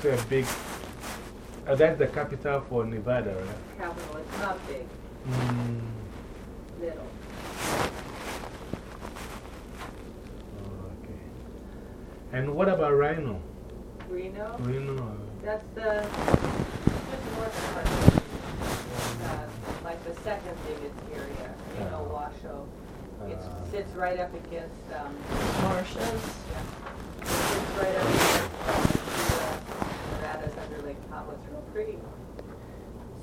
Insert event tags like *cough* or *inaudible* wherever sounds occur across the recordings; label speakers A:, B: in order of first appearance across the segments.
A: also a big, uh, that's the capital for Nevada, right?
B: Capital, it's not big,
A: Mm.
B: little.
A: Oh, okay. And what about Rhino?
B: Reno,
A: Rhino? uh,
B: that's the, just north of uh, like the second biggest area, Reno,
A: Uh,
B: Washoe. It
A: uh,
B: sits right up against, um,
C: Marshes.
B: yeah, sits right up against uh, Nevada's under Lake Tahoe. It's real pretty.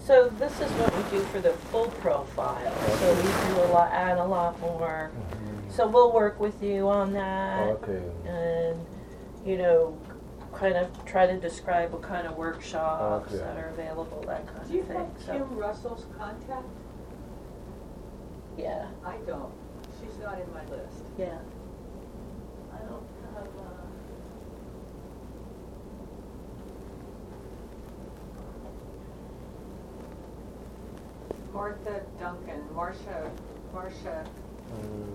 C: So this is what we do for the full profile. So we do a lot, add a lot more.
A: mhm.
C: So we'll work with you on that.
A: Okay.
C: And, you know, kind of try to describe what kind of workshops
A: Okay.
C: that are available, that kind of
B: Do you
C: of
B: have.
C: So,
B: Kim Russell's contact?
C: yeah,
B: I don't. She's not in my list.
C: yeah. I don't have, uh,
B: Martha Duncan, Marsha, Marcia,
A: Mm.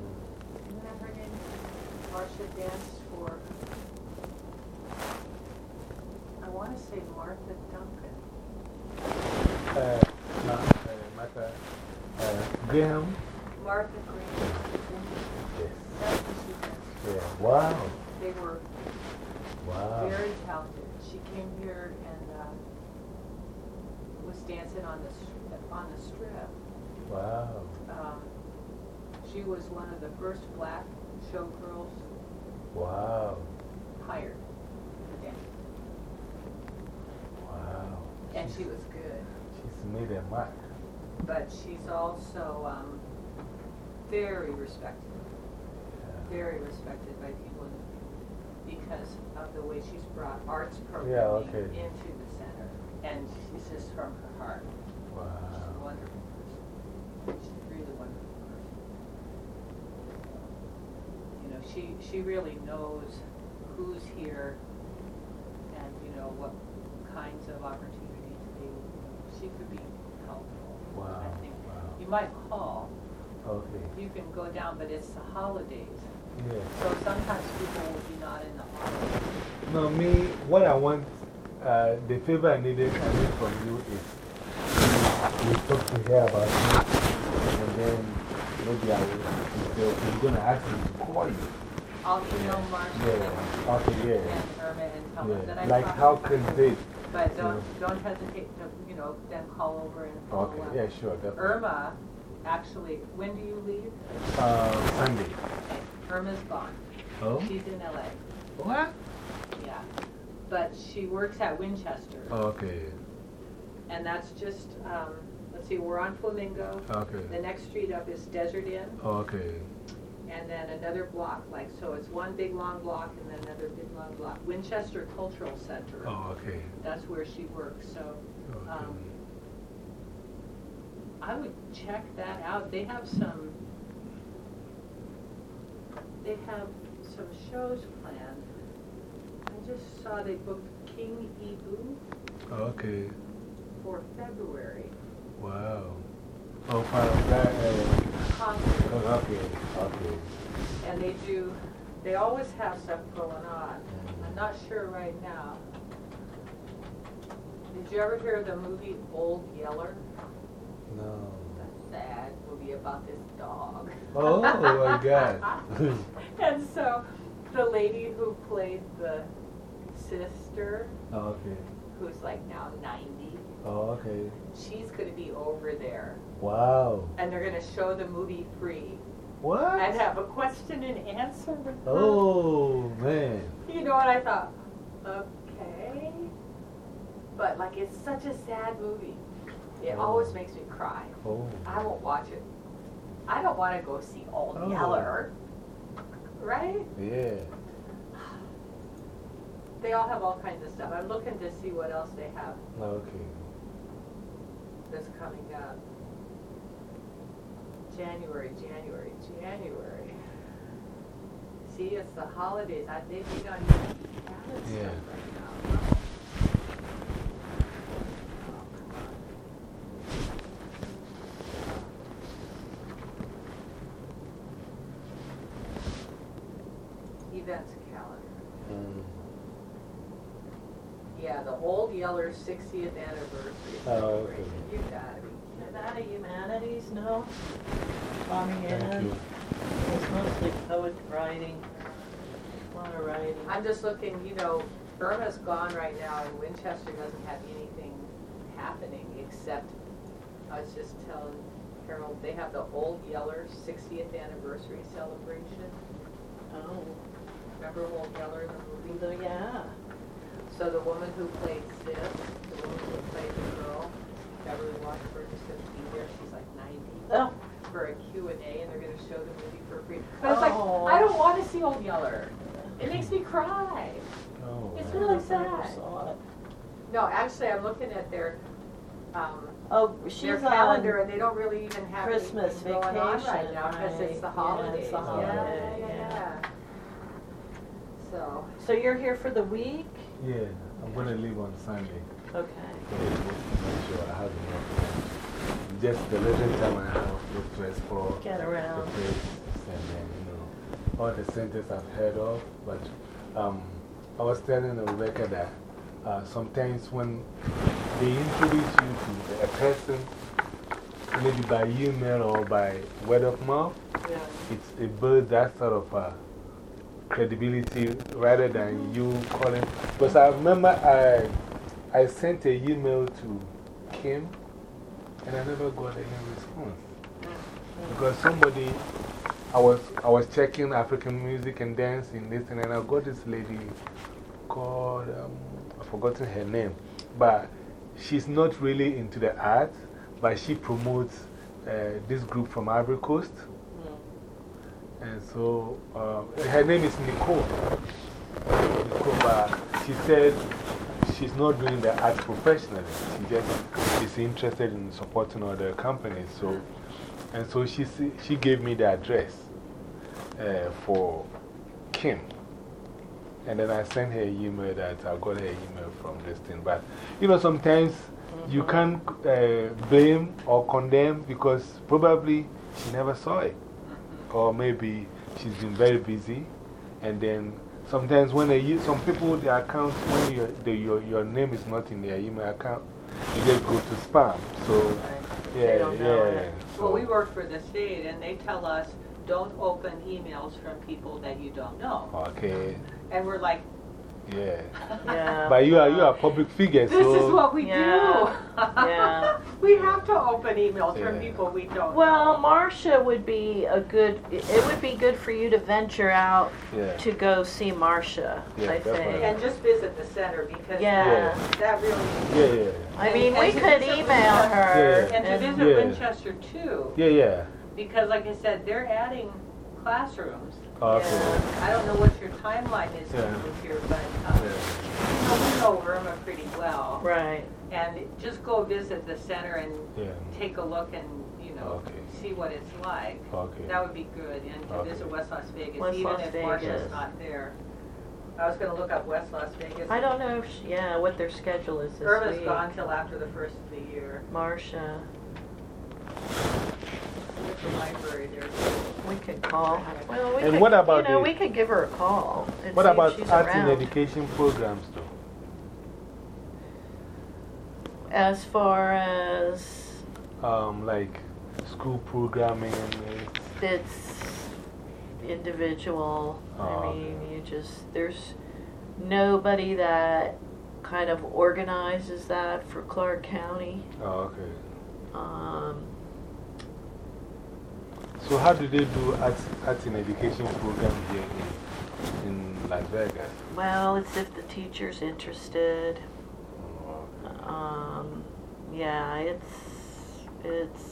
B: isn't that her name? Marcia danced for, I wanna say Martha Duncan.
A: Uh, no, uh, Martha, uh, Graham?
B: Martha Green.
A: Yes.
B: That's what she danced.
A: Yeah. Wow.
B: They were
A: Wow.
B: very talented. She came here and, uh, was dancing on the, str- on the strip.
A: Wow.
B: Um, she was one of the first black showgirls
A: Wow.
B: hired dance.
A: Wow.
B: And she was good.
A: She's made a mark.
B: But she's also um, very respected,
A: Yeah.
B: very respected by people because of the way she's brought arts
A: Yeah,
B: programming
A: okay.
B: into the center. And she's just from her heart.
A: Wow.
B: She's a really wonderful person. You know, she, she really knows who's here and, you know, what kinds of opportunities they, she could be helpful.
A: Wow,
B: I think.
A: wow.
B: You might call,
A: Okay.
B: you can go down, but it's the holidays.
A: Yeah.
B: So sometimes people will be not in the office.
A: No, me, what I want, uh, the favor I needed, I need from you is you talk to her about it, and then maybe I will, you're going to ask to call you.
B: I'll email Marcia
A: Yeah, okay, yeah.
B: and Irma and tell them that I
A: yeah. Like, how they?
B: But don't, don't hesitate to, you know, then call over and follow
A: Okay,
B: up.
A: yeah, sure, definitely.
B: Irma, actually, when do you leave?
A: Uh, Sunday.
B: Okay, Irma's gone.
A: Oh?
B: She's in LA,
A: What?
B: yeah. But she works at Winchester.
A: Okay,
B: And that's just, um, let's see, we're on Flamingo.
A: Okay.
B: The next street up is Desert Inn.
A: okay.
B: And then another block, like, so it's one big long block and then another big long block. Winchester Cultural Center.
A: Oh, okay.
B: That's where she works, so,
A: Okay.
B: um, I would check that out. They have some, they have some shows planned. I just saw they booked King Ibu
A: Okay,
B: for February.
A: wow. Oh, of that. Uh,
B: Concert.
A: oh, okay, okay.
B: And they do, they always have stuff going on. I'm not sure right now. Did you ever hear the movie Old Yeller?
A: No.
B: A sad movie about this dog.
A: Oh, my God. *laughs*
B: and so the lady who played the sister,
A: Oh, okay.
B: who's like now 90,
A: Oh, okay.
B: she's going to be over there.
A: Wow.
B: And they're going to show the movie free
A: What?
B: and have a question and answer with.
A: Oh, man.
B: You know what I thought? Okay. But like it's such a sad movie. It
A: Oh.
B: always makes me cry.
A: Oh.
B: I won't watch it. I don't want to go see Old
A: Oh.
B: Yeller. Right?
A: Yeah.
B: They all have all kinds of stuff. I'm looking to see what else they have
A: Okay.
B: That's coming up. January, January, January. See, it's the holidays. I, they may not even have
A: Yeah.
B: stuff right now. Events calendar.
A: Mm.
B: Yeah, the the Old Yeller 60th anniversary
A: Oh, okay.
B: celebration. You gotta be
C: Is that a humanities? No? Tommy
A: Thank you.
C: It's mostly poet writing. A lot of writing.
B: I'm just looking, you know, Irma's gone right now and Winchester doesn't have anything happening except, I was just telling Harold, they have the Old Yeller 60th anniversary celebration.
C: Oh,
B: Remember Old Yeller, the movie?
C: so yeah.
B: So the woman who played Sis, the woman who played the girl, Beverly Washburn is gonna be there, she's like ninety,
C: Oh,
B: for a Q and A, and they're gonna show the movie for free. I was like,
C: Oh.
B: I don't wanna see Old Yeller. It makes me cry.
A: Oh,
B: It's really
C: I
B: sad.
C: saw it.
B: No, actually, I'm looking at their, um,
C: Oh,
B: their
C: she's
B: calendar,
C: on.
B: and they don't really even have
C: Christmas
B: anything going on right
C: vacation,
B: now, because it's the
C: right. Yeah,
B: holidays.
C: it's the
B: Yeah,
C: holiday,
B: yeah,
C: yeah.
B: yeah. So,
C: So you're here for the week?
A: Yeah, I'm going to leave on Sunday.
C: Okay.
A: So make sure I have enough time. Just the little time I have to to explore
C: Get
A: the
C: around.
A: places and then, you know, all the centers I've heard of. But um, I was telling Rebecca that uh, sometimes when they introduce you to a person, maybe by email or by word of mouth,
C: Yeah.
A: it's, it builds that sort of uh, credibility rather than you calling. Because I remember I, I sent a email to Kim and I never got any response. Because somebody, I was, I was checking African music and dance and this and then I got this lady called, um, I've forgotten her name, but she's not really into the art, but she promotes uh, this group from Ivory Coast. And so uh, her name is Nicole. Nicole, she said she's not doing the art professionally. She just is interested in supporting other companies. So, and so she, she gave me the address uh, for Kim. And then I sent her an email that I got her email from this thing. But, you know, sometimes you can't uh, blame or condemn because probably she never saw it. Or maybe she's been very busy. And then sometimes when they use, some people, their accounts, when your, the, your, your name is not in their email account, you just go to spam. So,
C: They
A: yeah,
C: don't know
A: yeah.
C: it.
B: well, we work for the state, and they tell us, don't open emails from people that you don't know.
A: Okay,
B: And we're like,
A: yeah.
C: Yeah.
A: But you are, you are a public figure,
B: this
A: so.
B: is what we
C: Yeah.
B: do. *laughs*
C: Yeah.
B: We have to open emails from people we don't
C: Well,
B: know.
C: Marcia would be a good, it would be good for you to venture out
A: Yeah.
C: to go see Marcia,
A: Yeah,
C: I
A: definitely.
C: think.
B: And just visit the center because
C: Yeah.
B: that really,
A: Yeah, yeah.
C: I mean,
B: And-
C: we could email her.
A: Yeah.
B: and to visit
A: Yeah.
B: Winchester too,
A: Yeah, yeah.
B: because like I said, they're adding classrooms.
A: Okay.
C: Yeah.
B: I don't know what your timeline is
A: Yeah.
B: with here, but um,
A: Yeah.
B: you know, we know Irma pretty well.
C: Right.
B: And just go visit the center and
A: Yeah.
B: take a look and, you know,
A: Okay.
B: see what it's like.
A: Okay.
B: That would be good, and to
A: Okay.
B: visit West Las Vegas,
C: West
B: even
C: Las
B: if Marcia's not there. I was gonna look up West Las Vegas.
C: I don't know if, she- yeah, what their schedule is this
B: Irma's
C: week.
B: gone till after the first of the year.
C: Marcia,
B: At the library there.
C: we could call her. Well, we
A: And
C: could,
A: what about
C: you know,
A: the-
C: we could give her a call
A: What about arts and education programs, though?
C: As far as
A: Um, like school programming and it's-
C: individual,
A: Oh,
C: I
A: okay.
C: mean, you just, there's nobody that kind of organizes that for Clark County.
A: Oh, okay.
C: Um,
A: So, how do they do arts, arts and education program here in, in Las Vegas?
C: well, it's if the teacher's interested. Um, yeah, it's, it's,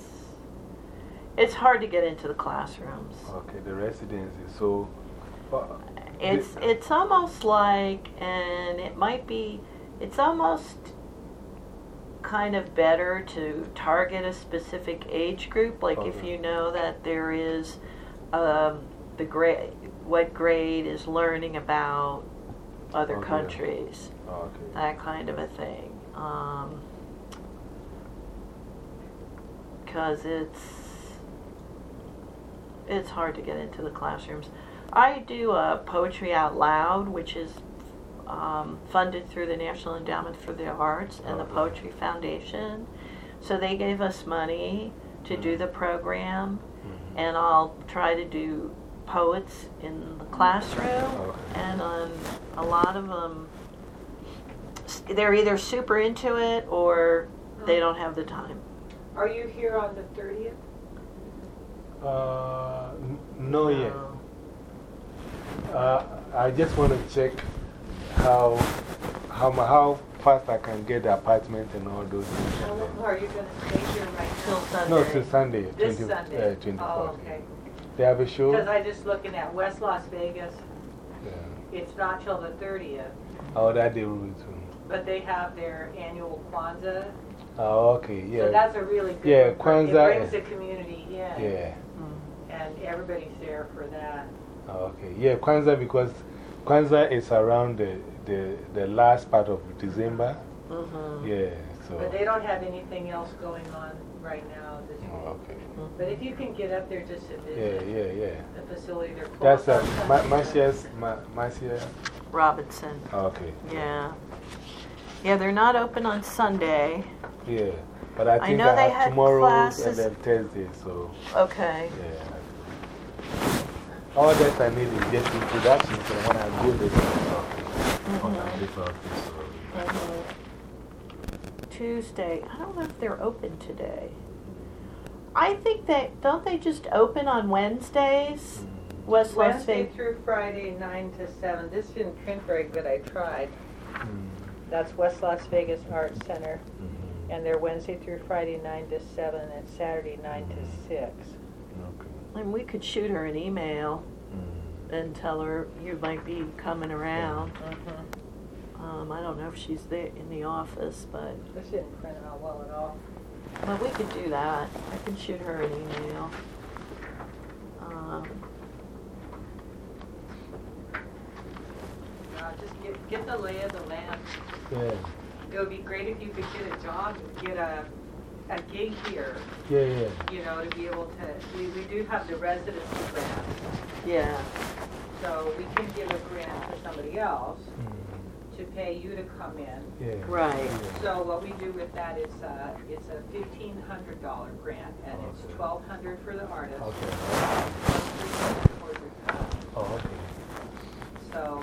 C: it's hard to get into the classrooms.
A: Okay, the residency. So, uh,
C: It's, it's almost like, and it might be, it's almost kind of better to target a specific age group. Like if you know that there is um, the grade, what grade is learning about other
A: Okay.
C: countries,
A: oh, okay.
C: that kind of a thing. Because it's it's hard to get into the classrooms. I do uh, poetry out loud, which is um, funded through the National Endowment for the Arts and the Poetry Foundation. So they gave us money to do the program,
A: Mhm.
C: and I'll try to do poets in the classroom. And um, a lot of them, they're either super into it or they don't have the time.
B: Are you here on the thirtieth?
A: Uh, n- no yet. Uh, I just want to check how, how, how fast I can get the apartment and all those things. and then-
B: Are you gonna stay here right
C: Till? Sunday.
A: No, till Sunday.
B: This
A: 20
B: Sunday?
A: Uh, 24th.
B: Oh, okay.
A: They have a show?
B: Because I just looking at West Las Vegas,
A: Yeah.
B: it's not till the thirtieth,
A: Oh, that they will too.
B: but they have their annual Kwanzaa.
A: Oh, okay, yeah.
B: So that's a really good.
A: Yeah. Kwanzaa
B: It brings the community in.
A: yeah.
B: And everybody's there for that.
A: Oh, okay. Yeah, Kwanzaa because Kwanzaa is around the, the, the last part of December.
C: Mm-hmm.
A: Yeah, so.
B: But they don't have anything else going on right now this
A: Oh,
B: week.
A: okay.
B: But if you can get up there just to
A: Yeah,
B: visit
A: yeah, yeah.
B: the facility, they're closed
A: That's uh,
B: on
A: Ma Marcia's, Ma Marcia.
C: Robinson.
A: Oh, okay.
C: Yeah. Yeah, they're not open on Sunday.
A: Yeah. But I
C: I
A: think
C: know
A: I,
C: they
A: have
C: had
A: tomorrow
C: classes-
A: and then Thursday, so
C: Okay.
A: yeah. All that I need is just introduction, so when I go there, okay. On this office.
C: Tuesday. I don't know if they're open today. I think they don't they just open on Wednesdays?
A: Mm.
C: West Las
B: Wednesday
C: Vegas.
B: through Friday, nine to seven. This didn't print very good, I tried.
A: Mm.
B: That's West Las Vegas Arts Center.
A: Mhm.
B: And they're Wednesday through Friday, nine to seven, and Saturday, nine to six.
A: Okay.
C: And we could shoot her an email
A: Mm.
C: and tell her you might be coming around.
B: Mm-hmm.
C: Um, I don't know if she's there in the office, but
B: This didn't print out well at all.
C: but we could do that. I can shoot her an email. Um,
B: Uh, just get, get the lay of the land.
A: Yeah.
B: It would be great if you could get a job, and get a, a gig here,
A: Yeah, yeah.
B: you know, to be able to, we, we do have the residency grant.
C: yeah.
B: So we can give a grant to somebody else
A: Mm.
B: to pay you to come in.
A: Yeah.
C: Right.
A: Yeah.
B: So what we do with that is, uh, it's a fifteen hundred dollar grant, and it's
A: Okay.
B: twelve hundred for the artist.
A: Okay.
B: towards your cut.
A: Oh, okay.
B: So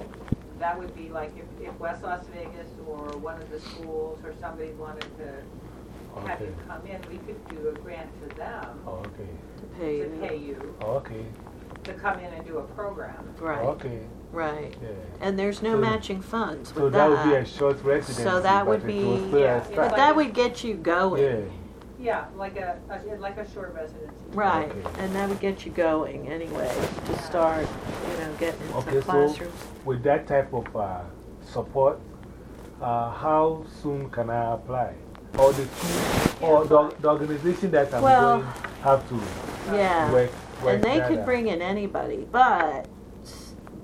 B: that would be like if, if West Las Vegas or one of the schools or somebody wanted to have you
A: Okay.
B: come in, we could do a grant to them
A: Oh, okay.
C: To pay
B: to
C: you.
B: pay you
A: Oh, okay.
B: to come in and do a program.
C: Right.
A: Okay.
C: Right.
A: Yeah.
C: And there's no
A: So-
C: matching funds with
A: So
C: that.
A: that would be a short residency.
C: So that would
A: but it will
C: be-
B: Yeah,
A: start.
C: but
B: like
C: that
B: a-
C: would get you going.
A: Yeah.
B: Yeah, like a, a- like a short residency.
C: Right.
A: Okay.
C: And that would get you going anyway to start, you know, getting into
A: Okay, so
C: classrooms.
A: with that type of uh, support, uh, how soon can I apply? Or the school, or the, the organization that I'm
C: Well,
A: going have to
C: yeah.
A: work, work
C: And they
A: that
C: could bring in anybody, but,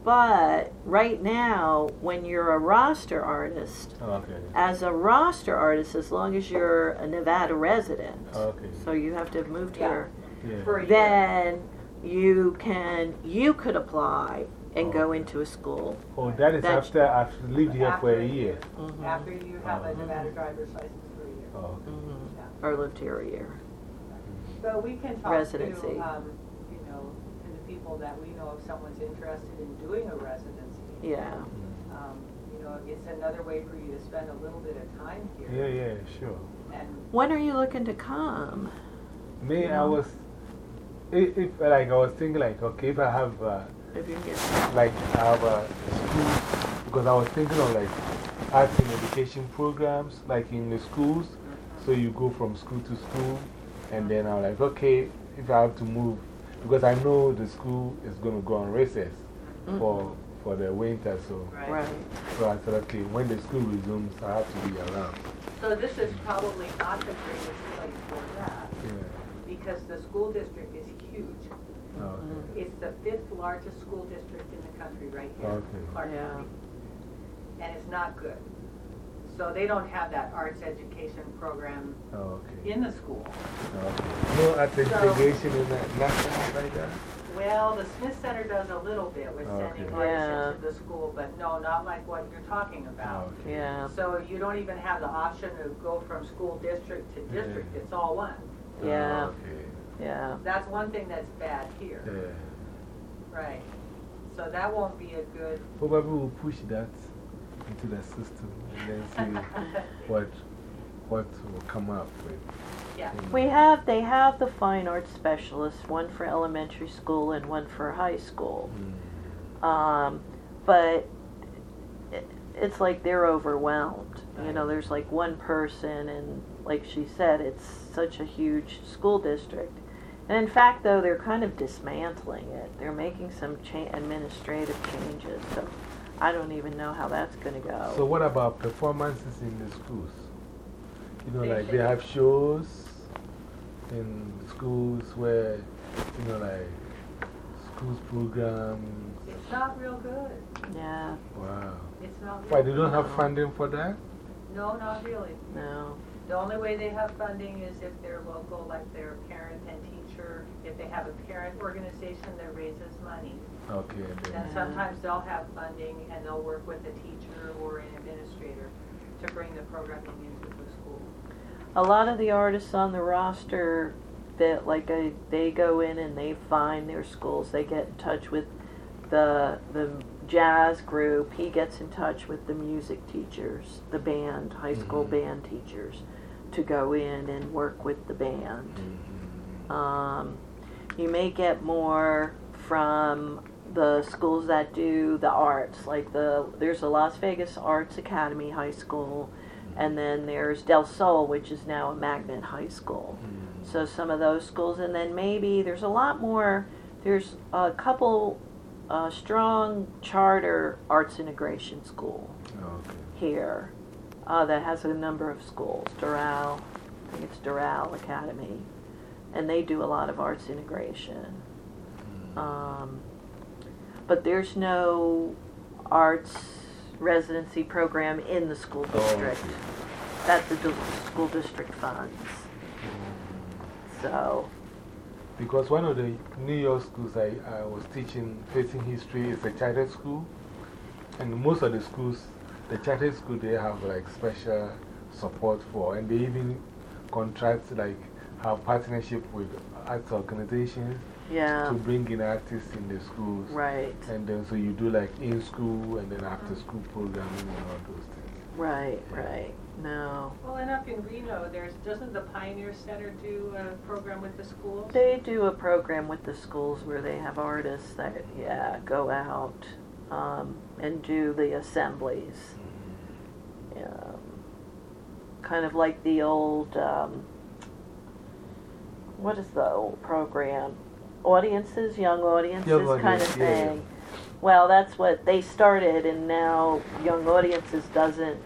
C: but right now, when you're a roster artist,
A: Okay.
C: as a roster artist, as long as you're a Nevada resident,
A: Okay.
C: so you have to have moved
B: Yeah.
C: here,
A: Yeah.
B: For a year.
C: then you can, you could apply and go into a school.
A: Oh, that is
C: That's-
A: after I've lived here for a year.
C: Mhm.
B: After you have a
A: Mhm.
B: Nevada driver's license for a year.
A: Oh, okay.
C: Mhm.
B: Yeah.
C: Or lived here a year.
B: But we can talk
C: Residency.
B: to, um, you know, to the people that we know if someone's interested in doing a residency.
C: Yeah.
B: Um, you know, it's another way for you to spend a little bit of time
A: Yeah,
B: here.
A: yeah, yeah, sure.
B: And
C: When are you looking to come?
A: Me, I was, if, if, like, I was thinking, like, okay, if I have, uh,
C: If you can get,
A: like, I have a school, because I was thinking of, like, arts and education programs, like in the schools. So you go from school to school, and then I'm like, okay, if I have to move, because I know the school is going to go on recess for, for the winter, so,
C: Mm-hmm. right.
A: so I said, okay, when the school resumes, I have to be around.
B: so this is probably not the greatest place for that
A: Yeah.
B: because the school district is huge.
A: Okay.
B: It's the fifth largest school district in the country right here,
A: Okay.
B: Clark
C: Yeah.
B: County. And it's not good. So they don't have that arts education program oh,
A: Okay.
B: in the school.
A: Okay. No art integration in that, nothing like that?
B: Well, the Smith Center does a little bit with sending
A: Okay.
C: Yeah.
B: artists into the school, but no, not like what you're talking about.
A: Oh, okay.
C: Yeah,
B: So you don't even have the option to go from school district to district,
A: Yeah.
B: it's all one.
C: Yeah.
A: Oh, okay.
C: yeah.
B: That's one thing that's bad here,
A: Yeah.
B: right? So that won't be a good.
A: Probably we'll push that into the system and then see what, what will come up with.
B: Yeah.
C: We have, they have the fine arts specialists, one for elementary school and one for high school.
A: Mm.
C: Um, but it, it's like they're overwhelmed. You know, there's like one person, and like she said, it's such a huge school district. And in fact, though, they're kind of dismantling it. They're making some cha- administrative changes. So I don't even know how that's going to go.
A: So what about performances in the schools? You know,
B: They-
A: like they
B: they-
A: have shows in schools where, you know, like schools programs.
B: It's not real good.
C: yeah,
A: Wow.
B: It's not real
A: Why, they don't have funding for that?
B: No, not really.
C: no.
B: The only way they have funding is if they're local, like their parent and teacher, if they have a parent organization that raises money.
A: Okay.
B: Then
A: Then,
B: sometimes they'll have funding and they'll work with a teacher or an administrator to bring the programming into the school.
C: A lot of the artists on the roster that like uh, they go in and they find their schools. They get in touch with the the jazz group. He gets in touch with the music teachers, the band, high school
A: Mhm.
C: band teachers, to go in and work with the band.
A: Mhm.
C: Um, you may get more from the schools that do the arts, like the there's a Las Vegas Arts Academy High School, and then there's Del Sol, which is now a magnet high school.
A: Mhm.
C: So some of those schools, and then maybe there's a lot more. There's a couple uh, strong charter arts integration school
A: Okay.
C: here uh, that has a number of schools. Doral, I think it's Doral Academy, and they do a lot of arts integration.
A: Mhm.
C: Um, but there's no arts residency program in the school
A: Oh,
C: district that the school district funds. So,
A: Because one of the New York schools I, I was teaching, facing history, is a charter school. And most of the schools, the charter school, they have like special support for, and they even contract, like, have partnership with arts organizations
C: yeah,
A: to bring in artists in the schools.
C: right,
A: And then so you do like in school and then after school programming and all those things.
C: right, right. No.
B: Well, and up in Reno, there's, doesn't the Pioneer Center do a program with the schools?
C: They do a program with the schools where they have artists that, yeah, go out um, and do the assemblies. Um, kind of like the old, um, what is the old program? Audiences, young audiences
A: Young
C: kind of
A: yeah, yeah.
C: thing. Well, that's what they started, and now Young Audiences doesn't,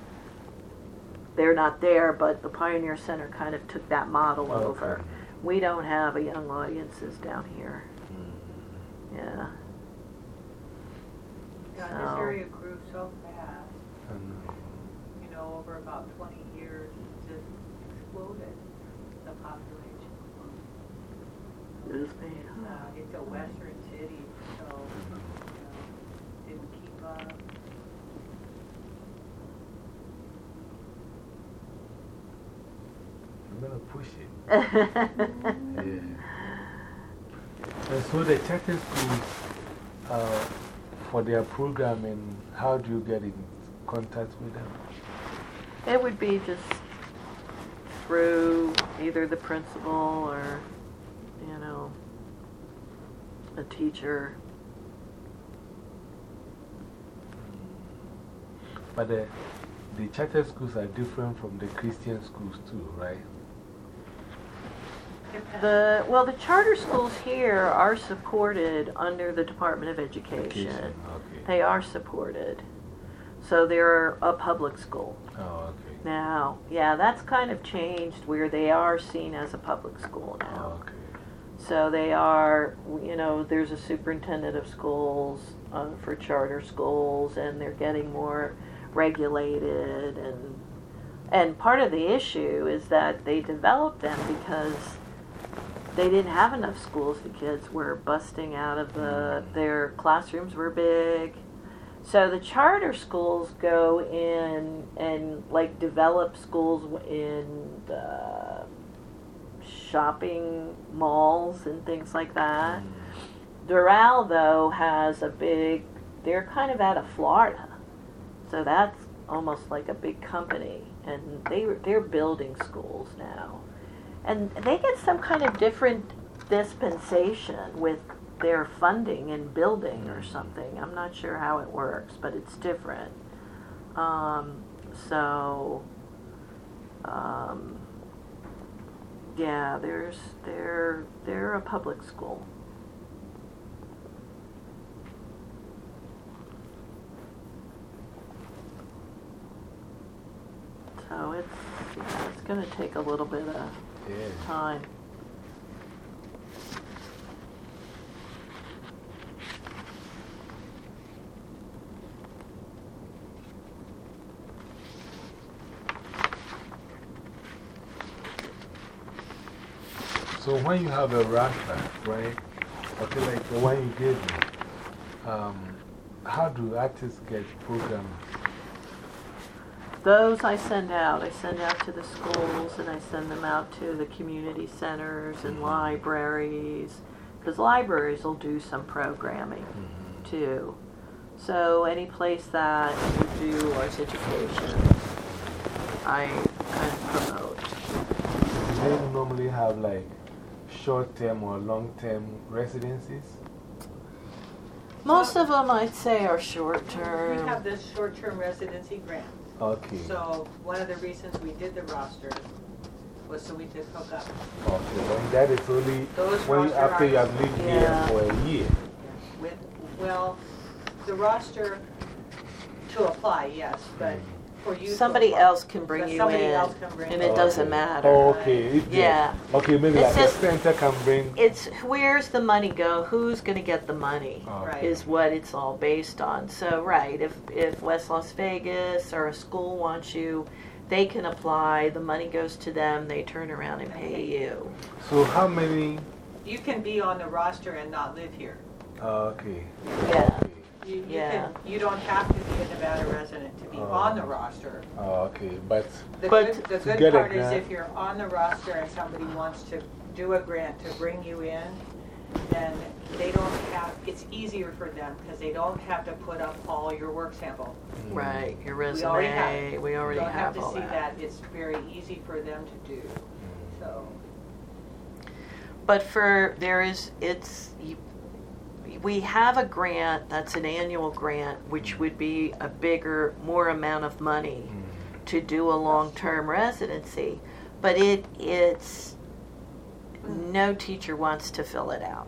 C: they're not there, but the Pioneer Center kind of took that model over. We don't have a Young Audiences down here.
A: Mhm.
C: Yeah.
B: God,
C: So-
B: this area grew so fast,
A: And,
B: you know, over about twenty years, it just exploded, the population. Uh, it's a western city, so, you know, didn't keep up.
A: I'm going to push it. *laughs* Yeah. And so the charter schools, uh, for their programming, how do you get in contact with them?
C: It would be just through either the principal or, you know, a teacher.
A: But the, the charter schools are different from the Christian schools too, right?
C: The, well, the charter schools here are supported under the Department of Education.
A: Okay.
C: They are supported. So they're a public school.
A: Oh, okay.
C: Now, yeah, that's kind of changed where they are seen as a public school now.
A: Oh, okay.
C: So they are, you know, there's a superintendent of schools uh, for charter schools, and they're getting more regulated. And and part of the issue is that they developed them because they didn't have enough schools. The kids were busting out of the their classrooms were big. So the charter schools go in and like develop schools in the shopping malls and things like that. Doral though has a big. They're kind of out of Florida, so that's almost like a big company, and they they're building schools now, and they get some kind of different dispensation with their funding and building or something. I'm not sure how it works, but it's different. Um, so, um, yeah, there's they're they're a public school. So it's yeah, it's going to take a little bit of
A: Yeah.
C: time.
A: So when you have a roster, right? Okay, like the one you gave me, um, how do artists get programmed?
C: Those I send out. I send out to the schools and I send them out to the community centers and libraries. Because libraries will do some programming too. So any place that would do arts education, I kind of promote.
A: Do they normally have like short term or long term residencies?
C: Most of them I'd say are short term.
B: We have this short-term residency grant.
A: Okay.
B: So one of the reasons we did the roster was so we could hook up.
A: Okay, and that is only
B: Those
A: when after you have lived
C: Yeah.
A: here for a year.
B: With, well, the roster to apply, yes, but mm-hmm. For you
C: Somebody else can bring you
B: somebody
C: in,
B: else can bring
C: and
B: you
C: it doesn't matter.
A: Oh, okay. If they-
C: Yeah.
A: Okay, maybe
C: It's
A: like
C: just-
A: a center can bring.
C: It's where's the money go? Who's going to get the money?
B: Right.
C: Is what it's all based on. So, right, if, if West Las Vegas or a school wants you, they can apply, the money goes to them, they turn around and pay you.
A: So, how many?
B: You can be on the roster and not live here.
A: Uh, okay.
C: Yeah.
A: Okay.
B: You, you
C: Yeah.
B: can, you don't have to be a Nevada resident to be
A: Oh.
B: on the oh. roster.
A: Oh, okay. But
B: The
C: But
B: good, the good
A: get a
B: part is
A: grant-
B: if you're on the roster and somebody wants to do a grant to bring you in, then they don't have, it's easier for them because they don't have to put up all your work sample. Mm.
C: Right, your
B: We already have
C: resume, we already
B: You don't have
C: have
B: to
C: all
B: see
C: that.
B: that. It's very easy for them to do, mm. so.
C: But for, there is, it's, you- we have a grant, that's an annual grant, which would be a bigger, more amount of money mm-hmm. to do a long-term residency. But it, it's, no teacher wants to fill it out.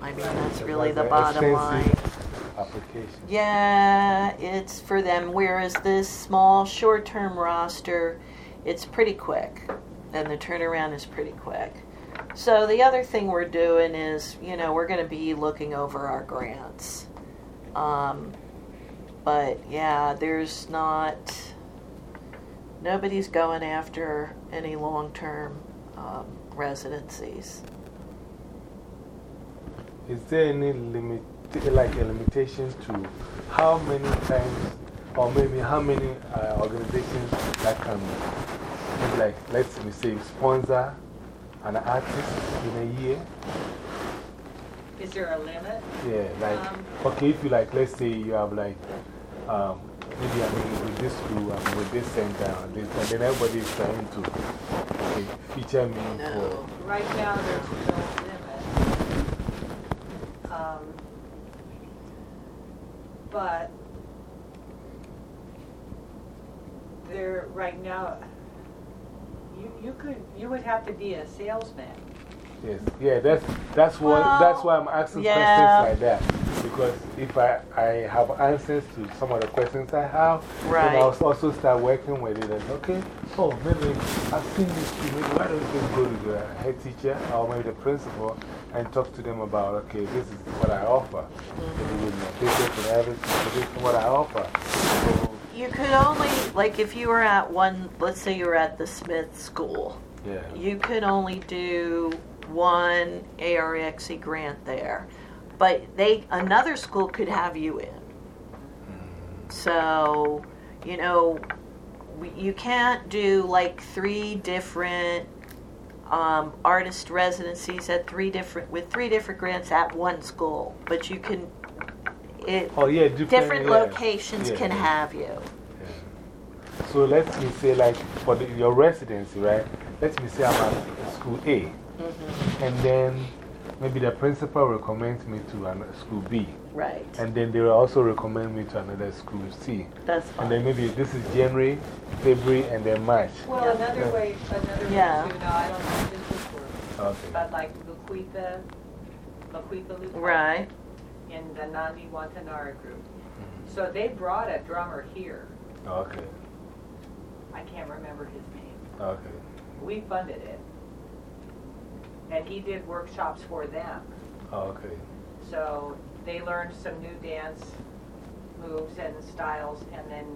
C: I mean, that's really the bottom line.
A: Application.
C: Yeah, it's for them, whereas this small, short-term roster, it's pretty quick, and the turnaround is pretty quick. So the other thing we're doing is, you know, we're gonna be looking over our grants. Um, but yeah, there's not, nobody's going after any long-term, um, residencies.
A: Is there any limit, like a limitation to how many times, or maybe how many uh, organizations that can, like, let's say, sponsor an artist in a year?
B: Is there a limit?
A: Yeah, like,
B: Um,
A: okay, if you like, let's say you have like, um, maybe I'm with this school, I'm with this center, and this, and then everybody is trying to okay, feature me
C: No.
B: Right now, there's no limit. Um, But there, right now, you, you could, you would have to be a salesman.
A: yes, yeah, that's, that's, what,
C: Well,
A: that's why I'm asking
C: yeah.
A: questions like that. Because if I, I have answers to some of the questions I have, then I'll also start working with it. And, okay, oh, maybe I've seen this, too. maybe why don't you go to the head teacher or maybe the principal and talk to them about, okay, this is what I offer. Maybe with my business and everything, this is what I offer. So,
C: You could only, like, if you were at one, let's say you were at the Smith School,
A: yeah.
C: you could only do one ARXE grant there. But they, another school could have you in. So, you know, you can't do like three different um, artist residencies at three different, with three different grants at one school. But you can, it,
A: Oh, yeah, different,
C: different
A: yeah.
C: locations
A: Yeah,
C: can
A: yeah.
C: have you.
A: So let me say, like, for the, your residency, right? Let me say I'm at school A.
C: Mm-hmm.
A: And then maybe the principal recommends me to another school B.
C: Right.
A: And then they will also recommend me to another school C.
C: That's fine.
A: And then maybe this is January, February, and then March.
B: Well, another
A: Yeah.
B: way, another
C: Yeah.
B: way too, now, I don't know if this would work,
A: Okay.
B: but like Laquita, Laquita Luton.
C: Right.
B: In the Nandi Wantanara group.
A: Mhm.
B: So they brought a drummer here,
A: Okay.
B: I can't remember his name.
A: Okay.
B: We funded it. And he did workshops for them.
A: Okay.
B: So they learned some new dance moves and styles and then,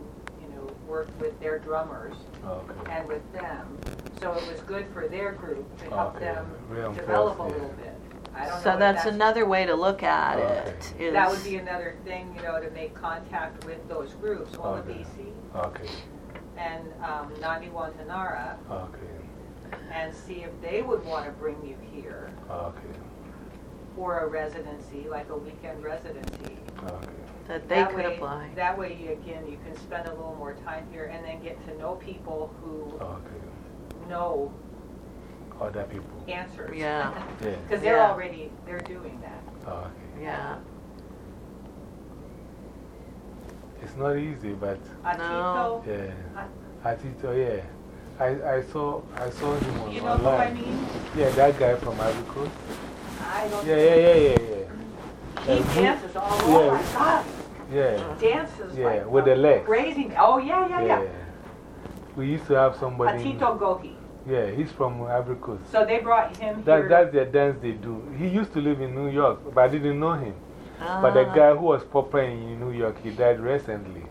B: you know, worked with their drummers
A: Okay.
B: and with them. So it was good for their group to help
A: Okay.
B: them develop a little bit. I don't know
C: So
B: if
C: that's another way to look at
A: Okay.
C: it. Is
B: That would be another thing, you know, to make contact with those groups, Ola
A: Okay.
B: BC
A: Okay.
B: and um, Nandi Wantanara,
A: Okay.
B: and see if they would want to bring you here
A: Okay.
B: for a residency, like a weekend residency.
A: Okay.
C: that they
B: That
C: could
B: way-
C: apply.
B: That way, you- again, you can spend a little more time here and then get to know people who
A: Okay.
B: know
A: Other people.
B: answers.
C: Yeah. *laughs*
A: Yeah.
B: Because they're
C: Yeah.
B: already, they're doing that.
A: Okay.
C: Yeah.
A: It's not easy, but
B: Atito,
A: yeah. Atito, yeah. I, I saw I saw him on,
B: you know who I mean?
A: Yeah, that guy from Ivory Coast.
B: I don't.
A: Yeah, yeah, yeah, yeah, yeah.
B: He
A: Uh,
B: dances all, oh my
A: yeah.
B: God,
A: Yeah.
B: dances
A: Yeah,
B: like.
A: with the legs.
B: Crazy, oh, yeah, yeah,
A: Yeah.
B: yeah.
A: We used to have somebody.
B: Atito Goki.
A: Yeah, he's from Ivory Coast.
B: So they brought him
A: That,
B: here.
A: that's the dance they do. He used to live in New York, but I didn't know him. But the
C: Ah.
A: guy who was popular in New York, he died recently.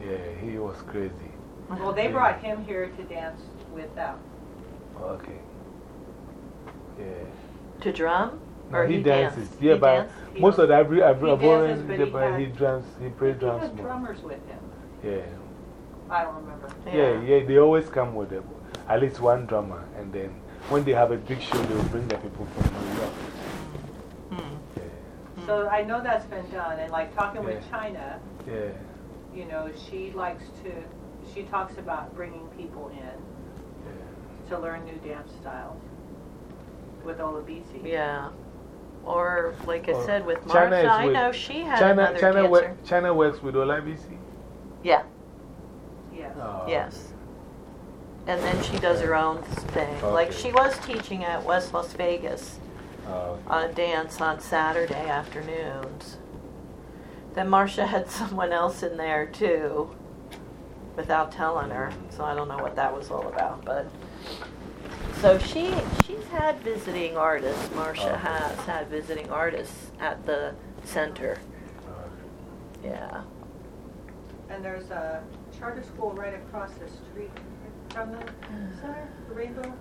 A: Yeah, he was crazy.
B: Well, they
A: Yeah.
B: brought him here to dance with them.
A: Okay. Yeah.
C: To drum?
A: No,
C: Or
A: he,
C: he
A: dances.
C: danced?
A: Yeah,
C: He
A: but
C: danced?
B: He
A: most of the Ivory,
B: He
A: Ivory,
B: dances, but
A: yeah,
B: he
A: but he
B: had-
A: drums, he plays
B: He
A: drums
B: had
A: more.
B: drummers with him.
A: Yeah.
B: I don't remember.
A: yeah. Yeah, they always come with them. At least one drummer. And then when they have a big show, they'll bring the people from New York.
C: Hmm.
A: Yeah.
B: So I know that's been done, and like talking with
A: Yeah.
B: China,
A: Yeah.
B: you know, she likes to, she talks about bringing people in to learn new dance styles with Olabisi.
C: Yeah. Or, like I
A: Or
C: said, with
A: China
C: Marsha, I
A: with-
C: know she had
A: China,
C: another
A: China,
C: dancer.
A: China works with Olabisi?
C: Yeah,
B: Yes.
A: Oh.
C: yes. And then she does her own thing. Like,
A: Okay.
C: she was teaching at West Las Vegas
A: Oh,
C: uh, dance on Saturday afternoons. Then Marcia had *laughs* someone else in there too, without telling her. So I don't know what that was all about, but so she she's had visiting artists. Marcia
A: Okay.
C: has had visiting artists at the center.
A: okay.
C: Yeah.
B: And there's a charter school right across the street from the center, the Rainbow. Rainbow?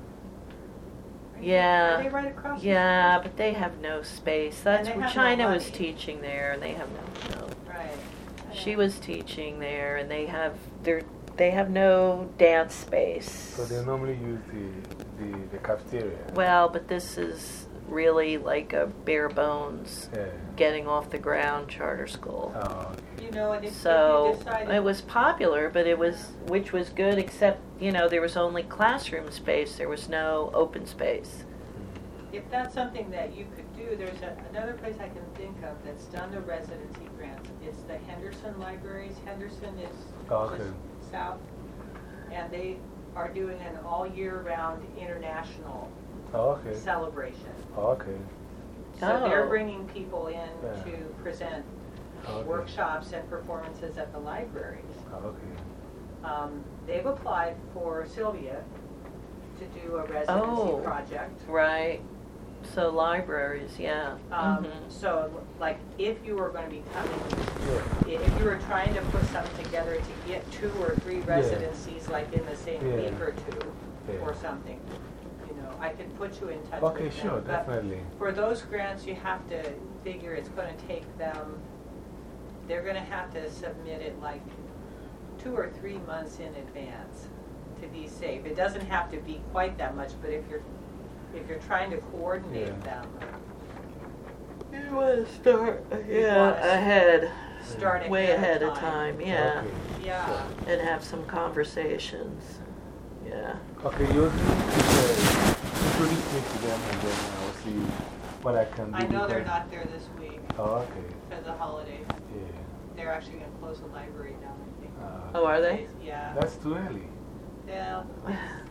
C: Yeah.
B: Are they right across? the
C: Yeah, but they have no space. That's
B: they
C: where
B: have no
C: China was
B: money.
C: teaching there, and they have no. no.
B: Right.
C: She was teaching there, and they have their they have no dance space.
A: So they normally use the, the, the cafeteria.
C: Well, but this is really like a bare bones,
A: Yeah.
C: getting off the ground charter school.
A: Oh, okay.
B: You know, and if,
C: So
B: if you
C: it was popular, but it was which was good, except you know there was only classroom space. There was no open space.
B: If that's something that you could do, there's a, another place I can think of that's done the residency grants. It's the Henderson Libraries. Henderson is
A: Okay.
B: south. And they are doing an all year round international
A: okay.
B: celebration.
A: Okay.
B: So they're
C: Oh.
B: bringing people in
A: Yeah.
B: to present
A: Okay.
B: workshops and performances at the libraries.
A: Okay.
B: Um, they've applied for Sylvia to do a
C: Oh.
B: residency project.
C: Right. So libraries, yeah.
B: Um,
C: Mhm.
B: So, like, if you were gonna be coming,
A: Yeah.
B: if you were trying to put something together to get two or three residencies, like in the same
A: Yeah.
B: week or two,
A: Yeah.
B: or something, you know, know, I can put you in touch
A: Okay,
B: with them.
A: sure,
B: but
A: definitely.
B: For those grants, you have to figure it's gonna take them, they're gonna have to submit it like two or three months in advance to be safe. It doesn't have to be quite that much, but if you're, if you're trying to coordinate
A: Yeah.
B: them,
C: You want to start,
B: yeah, wanna
C: ahead,
B: start ahead of time.
C: way ahead of time, yeah,
A: Okay.
B: Yeah,
C: and have some conversations. Yeah.
A: Okay, you introduce me to them and then I'll see what I can do.
B: I know they're not there this week
A: Oh, okay.
B: because of the holidays.
A: Yeah.
B: They're actually gonna close the library down, I think.
A: Uh,
C: Oh, are they?
B: Yeah,
A: That's too early.
B: yeah,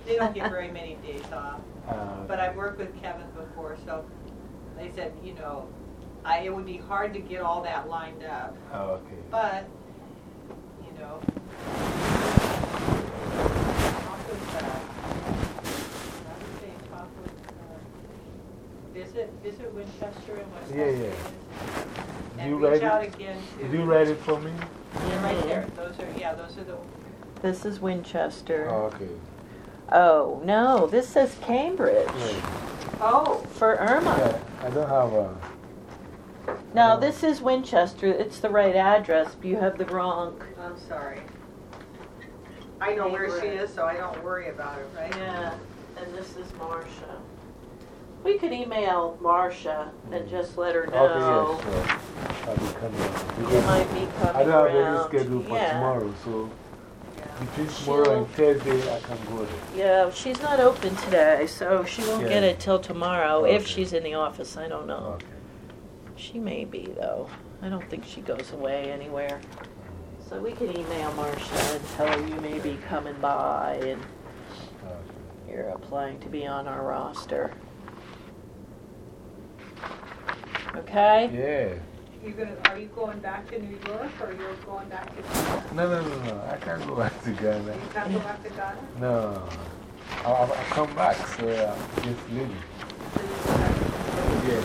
B: they don't get very many days off.
A: Uh,
B: But I've worked with Kevin before, so they said, you know, I, it would be hard to get all that lined up,
A: Oh, okay.
B: but, you know. Talk with, uh, I would say talk with, uh, visit, visit Winchester and West
A: Yeah, yeah. Did
B: And
A: you
B: reach
A: write
B: out
A: it?
B: again to.
A: Did you write it for me?
B: Yeah, right there, those are, yeah, those are the,
C: This is Winchester.
A: Oh, okay.
C: Oh, no, this says Cambridge
A: Yeah.
B: oh,
C: for Irma.
A: Yeah, I don't have a.
C: No, this is Winchester. It's the right address, but you have the wrong.
B: I'm sorry. I know where she is, so I don't worry about it, right?
C: Yeah, and this is Marcia. We could email Marcia and just let her
A: Okay,
C: know.
A: yeah, sure. I'll be coming. around.
C: You might be coming I
A: don't have any schedule for
C: yeah.
A: tomorrow, so
B: Yeah.
A: between tomorrow and Thursday, I can go there.
C: Yeah, she's not open today, so she won't get it till tomorrow. If she's in the office, I don't know.
A: Okay.
C: She may be, though. I don't think she goes away anywhere. So we can email Marcia and tell her you may be coming by and you're applying to be on our roster. Okay? Yeah.
B: You gonna, are you going back to New York or you're going back to Ghana?
A: No, no, no, no. I can't go back to Ghana.
B: You can't go back to Ghana?
A: No. I'll, I'll I'll come back, so uh, I'm just leaving. Yeah.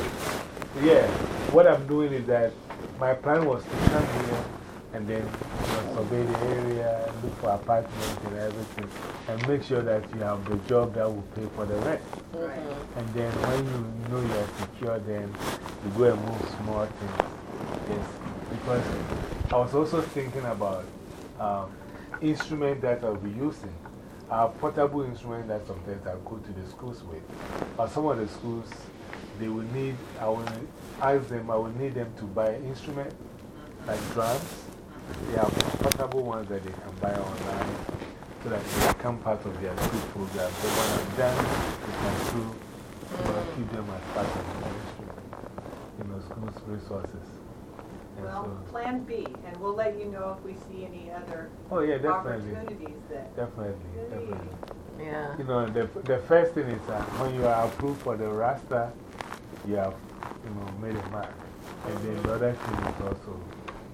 A: Yeah. What I'm doing is that my plan was to come here and then you know, survey the area, look for apartments and everything, and make sure that you have the job that will pay for the rent.
B: Right.
A: And then when you know you're secure, then you go and move small things. Yes. Because I was also thinking about um, instruments that I'll be using. Have portable instruments that sometimes I go to the schools with. But some of the schools, they will need, I will ask them, I will need them to buy instruments like drums. They have portable ones that they can buy online so that they become part of their school program. So when I'm done with my school, I'm to keep them as part of the ministry, you know, school's resources. And
B: Well,
A: so,
B: Plan B, and we'll let you know if we see any other
A: oh, yeah, definitely.
B: opportunities that.
A: Definitely, definitely.
C: Yeah.
A: You know, the, the first thing is that when you are approved for the roster, you have, you know, made a mark. And then the other thing is also,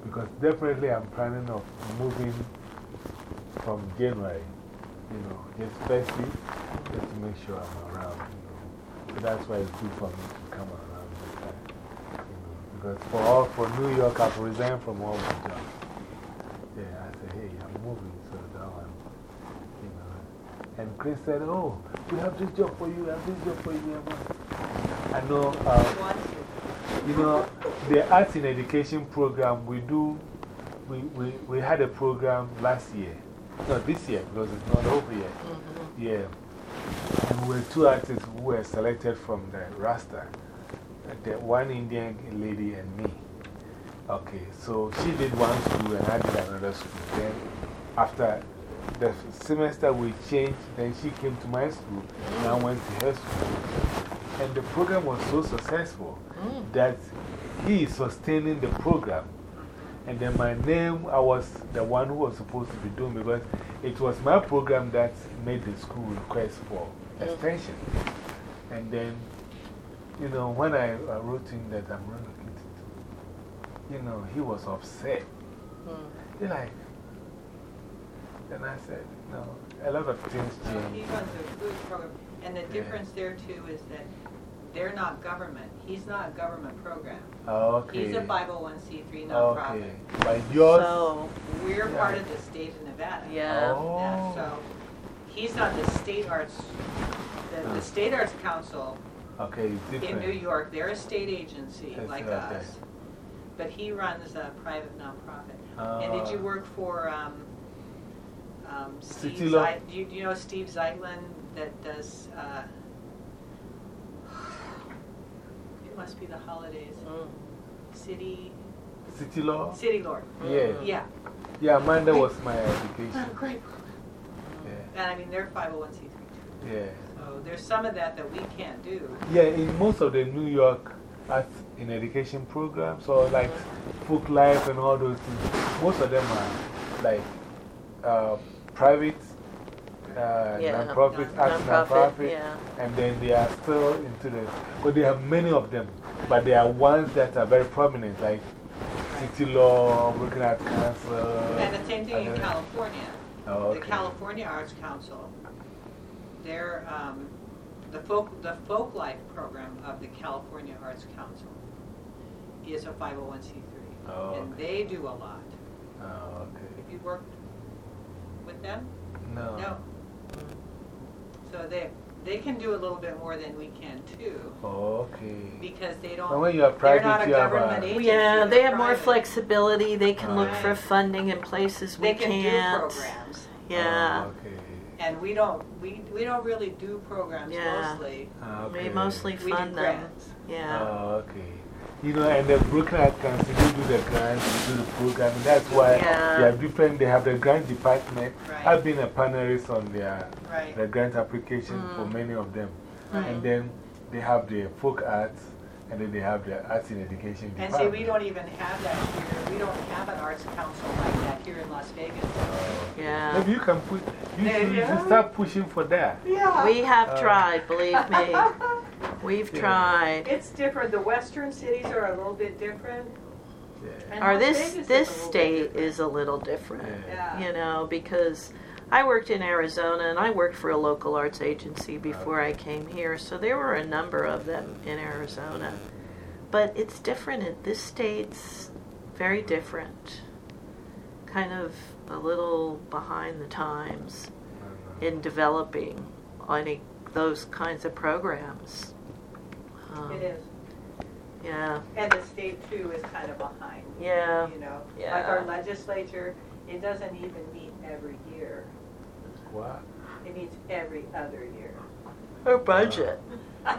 A: because definitely I'm planning of moving from January, you know, just just to make sure I'm around, you know. So that's why it's good for me to come around this time, you know. Because for all, for New York, I've resigned from all my jobs. Yeah, I said, hey, I'm moving, so that one, you know. And Chris said, oh, we have this job for you, we have this job for you. I know, uh, you know, the arts in education program, we do, we, we, we had a program last year. No, this year, because it's not over yet.
C: -hmm.
A: Yeah. And we were two artists who were selected from the roster. The one Indian lady and me. Okay, so she did one school and I did another school. Then, after the semester we changed, then she came to my school and I went to her school. And the program was so successful that he is sustaining the program. And then my name, I was the one who was supposed to be doing because it was my program that made the school request for extension. And then, you know, when I, I wrote in that I'm relocating to, you know, he was upset. Hmm. He like, and I said, no, a lot of things change.
B: a good program, and the difference there too is that they're not government. He's not a government program.
A: Okay.
B: He's a 501c3
A: Okay.
B: nonprofit.
A: But yours,
C: So,
B: We're part of the state of Nevada.
C: yeah.
A: Oh.
B: Yeah, so he's not the state arts, the The. State Arts Council
A: Okay,
B: in. New York, they're a state agency
A: Yes,
B: like
A: okay.
B: us. But he runs a private nonprofit. And did you
A: Ah.
B: work for, um, um, Steve
A: City
B: do you, do you know Steve Zeitlin that does, uh, it must be the holidays,
C: Mm.
B: city,
A: City Lore?
B: City Lore.
A: Yeah.
B: Yeah.
A: Yeah, Amanda was my education.
B: Great.
A: Yeah.
B: And I mean, they're five oh one C three too.
A: Yeah.
B: So there's some of that that we can't do.
A: Yeah, in most of the New York arts in education programs, or like folk life and all those things, most of them are like uh, private, uh,
C: Yeah.
A: non-profit, arts
C: Nonprofit,
A: non-profit,
C: yeah.
A: and then they are still into the, but they have many of them, but there are ones that are very prominent, like City Lore, Brooklyn Arts Council.
B: And the same thing in
A: and then-
B: California.
A: Oh,
B: The. California Arts Council, they're, um, the folk, the folk life program of the California Arts Council is a five oh one C three.
A: Oh,
B: And
A: okay.
B: they do a lot.
A: Oh, okay.
B: Have you worked with them?
A: No.
B: No. So they, they can do a little bit more than we can too,
A: Oh, okay.
B: because they don't,
A: when you are
B: they're not
A: private,
B: a
A: you have
B: government
A: a.
B: agency.
C: Yeah, they
B: they're
C: have more flexibility. They can look for funding in places we
B: They can do
C: can't.
B: programs.
C: Yeah.
A: Oh, okay.
B: And we don't, we, we don't really do programs
C: Yeah.
B: mostly.
A: Ah,
C: We
A: okay.
C: mostly
B: We do
C: fund them.
B: grants.
C: Yeah.
A: Oh, okay. You know, and the Brooklyn Art Council, they do the grants, do the program. And that's why
C: Yeah.
A: they are different. They have the grant department.
B: Right.
A: I've been a panelist on their
B: Right.
A: the grant application for
C: Mm.
A: many of them.
B: Right.
A: And then they have the folk arts, and then they have the arts in education
B: And
A: department.
B: see, we don't even have that here. We don't have an arts council like that here in Las Vegas.
C: Yeah.
A: Maybe you can put, you should, you should start pushing for that.
B: Yeah.
C: We have
A: Uh,
C: tried, believe me. *laughs* We've
A: Yeah.
C: tried.
B: It's different. The western cities are a little bit different.
A: Yeah.
B: And
C: Or
B: Las
C: this,
B: Vegas is
C: this
B: a little
C: state
B: different.
C: is a little different.
A: Yeah.
B: Yeah.
C: You know, because I worked in Arizona and I worked for a local arts agency before I came here, so there were a number of them in Arizona. But it's different. in This state's very different. Kind of a little behind the times in developing any those kinds of programs. Um,
B: It is.
C: Yeah.
B: And the state too is kind of behind.
C: Yeah.
B: You know, like our legislature, it doesn't even meet every.
A: What?
B: It meets every other year.
C: Our budget. *laughs*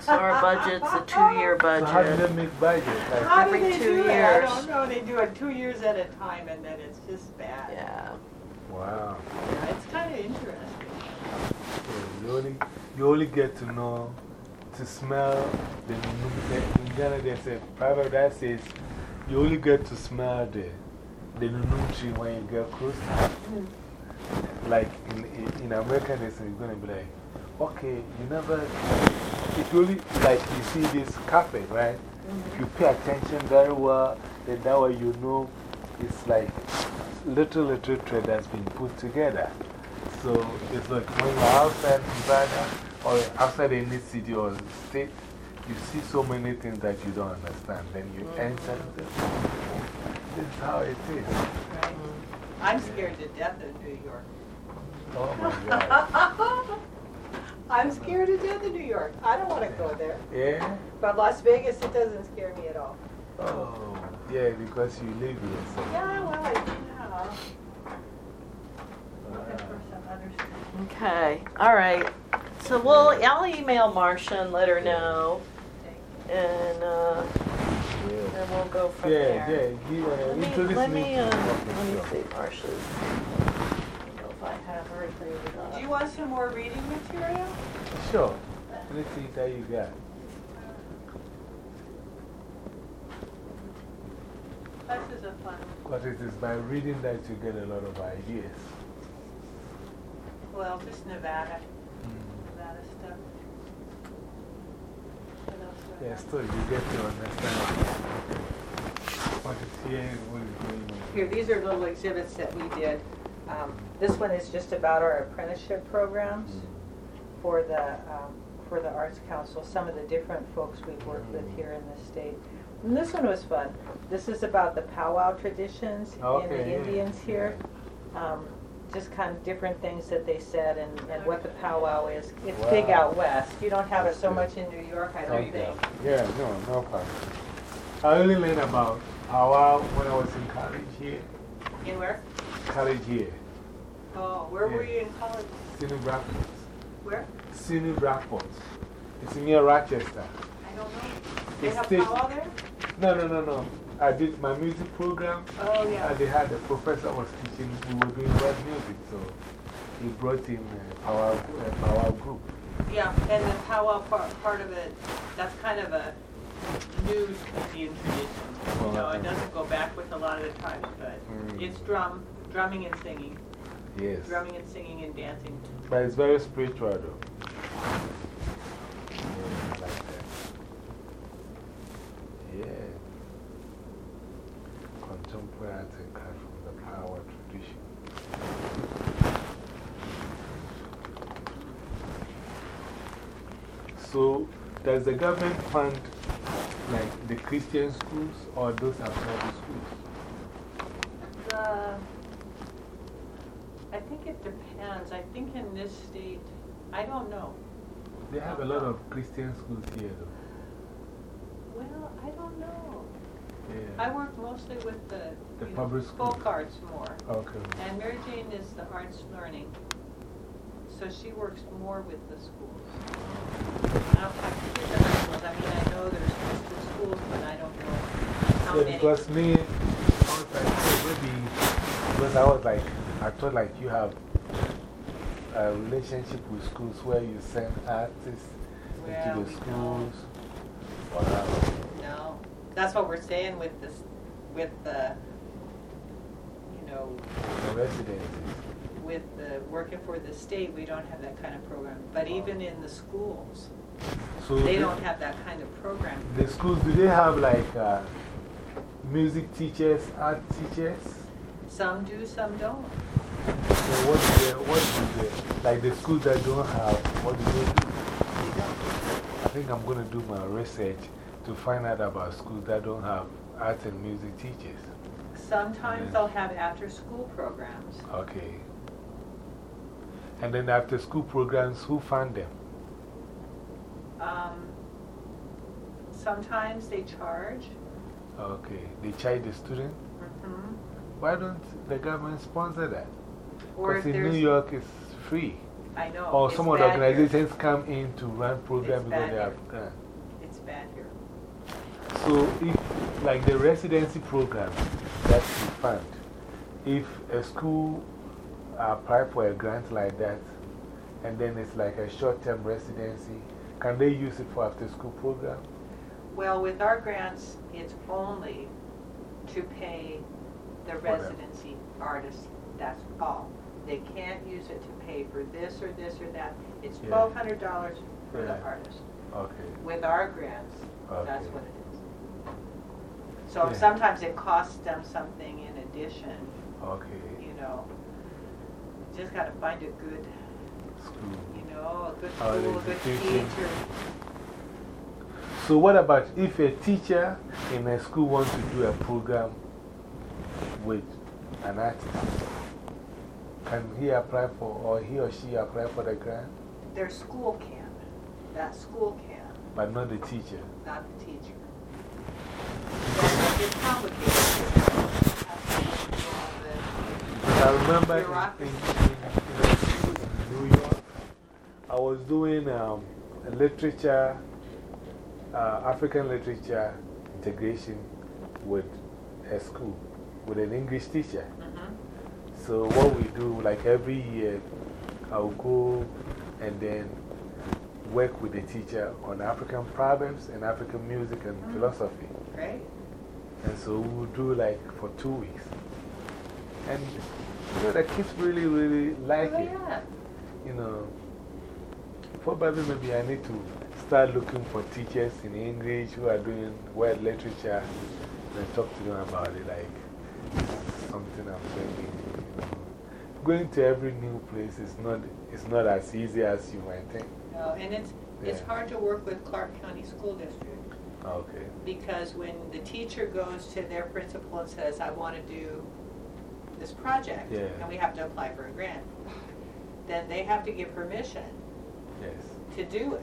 C: So our budget's a two-year
A: So how do
C: budget.
A: they make budget? Like,
B: How do
C: Every
B: they
C: two
B: do it? I
C: years.
B: don't know. They do it two years at a time and then it's just bad.
C: Yeah.
A: wow.
B: Yeah, It's kind of interesting.
A: Yeah, you, only, you only get to know, to smell the, the in Ghana there's a proverb that says you only get to smell the, the nunu tree when you get close to it. Mm-hmm. Like in, in, in America, they you're going to be like, okay, you never, it's you only, like you see this carpet, right? If you pay attention very well, then that way you know it's like little, little thread that's been put together. So it's like when you're outside in Ghana or outside any city or state, you see so many things that you don't understand. Then you
C: Mm-hmm.
A: enter, this is how it is.
B: Right? I'm scared to death of New York.
A: Oh my *laughs* God.
B: I'm scared to death of New York. I don't want to go there.
A: Yeah?
B: But Las Vegas, it doesn't scare me at all.
A: Oh, yeah, because you live here. So.
B: Yeah, well, I do now. Looking
A: Ah.
B: for some understanding.
C: Okay. All right. So we'll, I'll email Marcia and let her know, and uh,
A: Yeah.
C: then we'll go from
A: Yeah,
C: there.
A: yeah. Give, uh,
C: Let me, let
A: me
C: me, uh, let me see Marcia's. I don't know if I have her agreed or
B: Do you want some more reading material?
A: so. Sure. see that you got.
B: This is a fun one.
A: But it is by reading that you get a lot of ideas.
B: Well, just Nevada,
A: Mm.
B: Nevada stuff. What else do I
A: Yeah, still you get to understand what is here, what is going on.
B: Here, these are little exhibits that we did. Um, This one is just about our apprenticeship programs for the, um, for the Arts Council, some of the different folks we've worked with here in the state. And this one was fun. This is about the powwow traditions in
A: Okay,
B: the
A: yeah,
B: Indians here. Um, just kind of different things that they said and, and what the powwow is. It's
A: Wow.
B: big out west. You don't have it so much in New York, I don't think.
A: Yeah, no, no problem. I only learned about powwow when I was in college here.
B: In where?
A: College here.
B: Oh, where were you in college?
A: SUNY Brockport.
B: Where?
A: SUNY Brockport. It's near Rochester.
B: I don't know. They
A: It's
B: have powwow there?
A: No, no, no, no. I did my music program.
B: Oh, yeah.
A: And they had the professor was teaching, we were doing rock music, so he brought in a power, a power group.
B: Yeah, and the powwow part, part of it, that's kind of a new Indian tradition. You know, it doesn't go back with a lot of the tribes, but
A: Mm.
B: it's drum, drumming and singing,
A: Yes.
B: drumming and singing and dancing.
A: But it's very spiritual though. Yeah, I like that. Yeah. Contemporary art and cut from the power tradition. So, does the government fund like the Christian schools or those private schools?
B: Uh, I think it depends. I think in this state, I don't know.
A: They have a lot of Christian schools here though.
B: Well, I don't know.
A: Yeah.
B: I work mostly with the,
A: The
B: you know,
A: public schools.
B: folk arts more.
A: Okay.
B: And Mary Jane is the arts learning. So she works more with the schools. I don't have to get the schools. I mean, I know there's Christian schools, but I don't know how
A: Yeah,
B: many.
A: because me, I was like, oh, maybe, because I was like, I thought like you have a relationship with schools where you send artists
B: Well,
A: into the schools. Wow.
B: No, that's what we're saying with this, with the, you know,
A: The residencies.
B: with the, working for the state, we don't have that kind of program. But even in the schools,
A: So
B: they
A: the-
B: don't have that kind of program.
A: The schools, do they have like uh, music teachers, art teachers?
B: Some do, some don't.
A: So what do they, what do they, like the schools that don't have, what do they do?
B: They don't.
A: I think I'm going to do my research to find out about schools that don't have art and music teachers.
B: Sometimes they'll have after-school programs.
A: Okay. And then after school programs, who fund them?
B: Um, sometimes they charge.
A: Okay. They charge the student? Why don't the government sponsor that? Because in New York it's free.
B: I know.
A: Or some of the
B: here.
A: organizations come in to run programs because they have.
B: It's bad here.
A: So, if, like the residency program that we fund, if a school apply for a grant like that, and then it's like a short term residency, can they use it for after school program?
B: Well, with our grants, it's only to pay the residency artists, that's all. They can't use it to pay for this or this or that. It's
A: Yeah.
B: twelve hundred dollars for the
A: Yeah.
B: artist.
A: Okay.
B: With our grants, that's
A: Okay.
B: what it is. So
A: Yeah.
B: sometimes it costs them something in addition,
A: Okay.
B: you know. Just gotta find a good,
A: School.
B: you know, a good
A: Oh,
B: school, a good teacher.
A: So, what about if a teacher in a school wants to do a program with an artist? Can he apply for, or he or she apply for the grant,
B: Their school can, that school can.
A: but not the teacher?
B: not the teacher. Complicated.
A: I remember in, in, in, in a school in New York, I was doing um, a literature, uh, African literature integration with a school, with an English teacher.
B: Mhm.
A: So, what we do, like every year, I'll go and then work with the teacher on African proverbs and African music and
B: Mm.
A: philosophy.
B: Right?
A: And so we'll do like for two weeks. And you know, the kids really, really like
B: Oh,
A: it.
B: yeah.
A: You know, probably maybe I need to start looking for teachers in English who are doing world literature and talk to them about it. Like something I'm thinking. You know. Going to every new place is not, it's not as easy as you might think.
B: No, and it's, it's hard to work with Clark County School District
A: Okay.
B: because when the teacher goes to their principal and says, I want to do this project.
A: Yeah.
B: And we have to apply for a grant. Then they have to give permission
A: Yes.
B: to do it.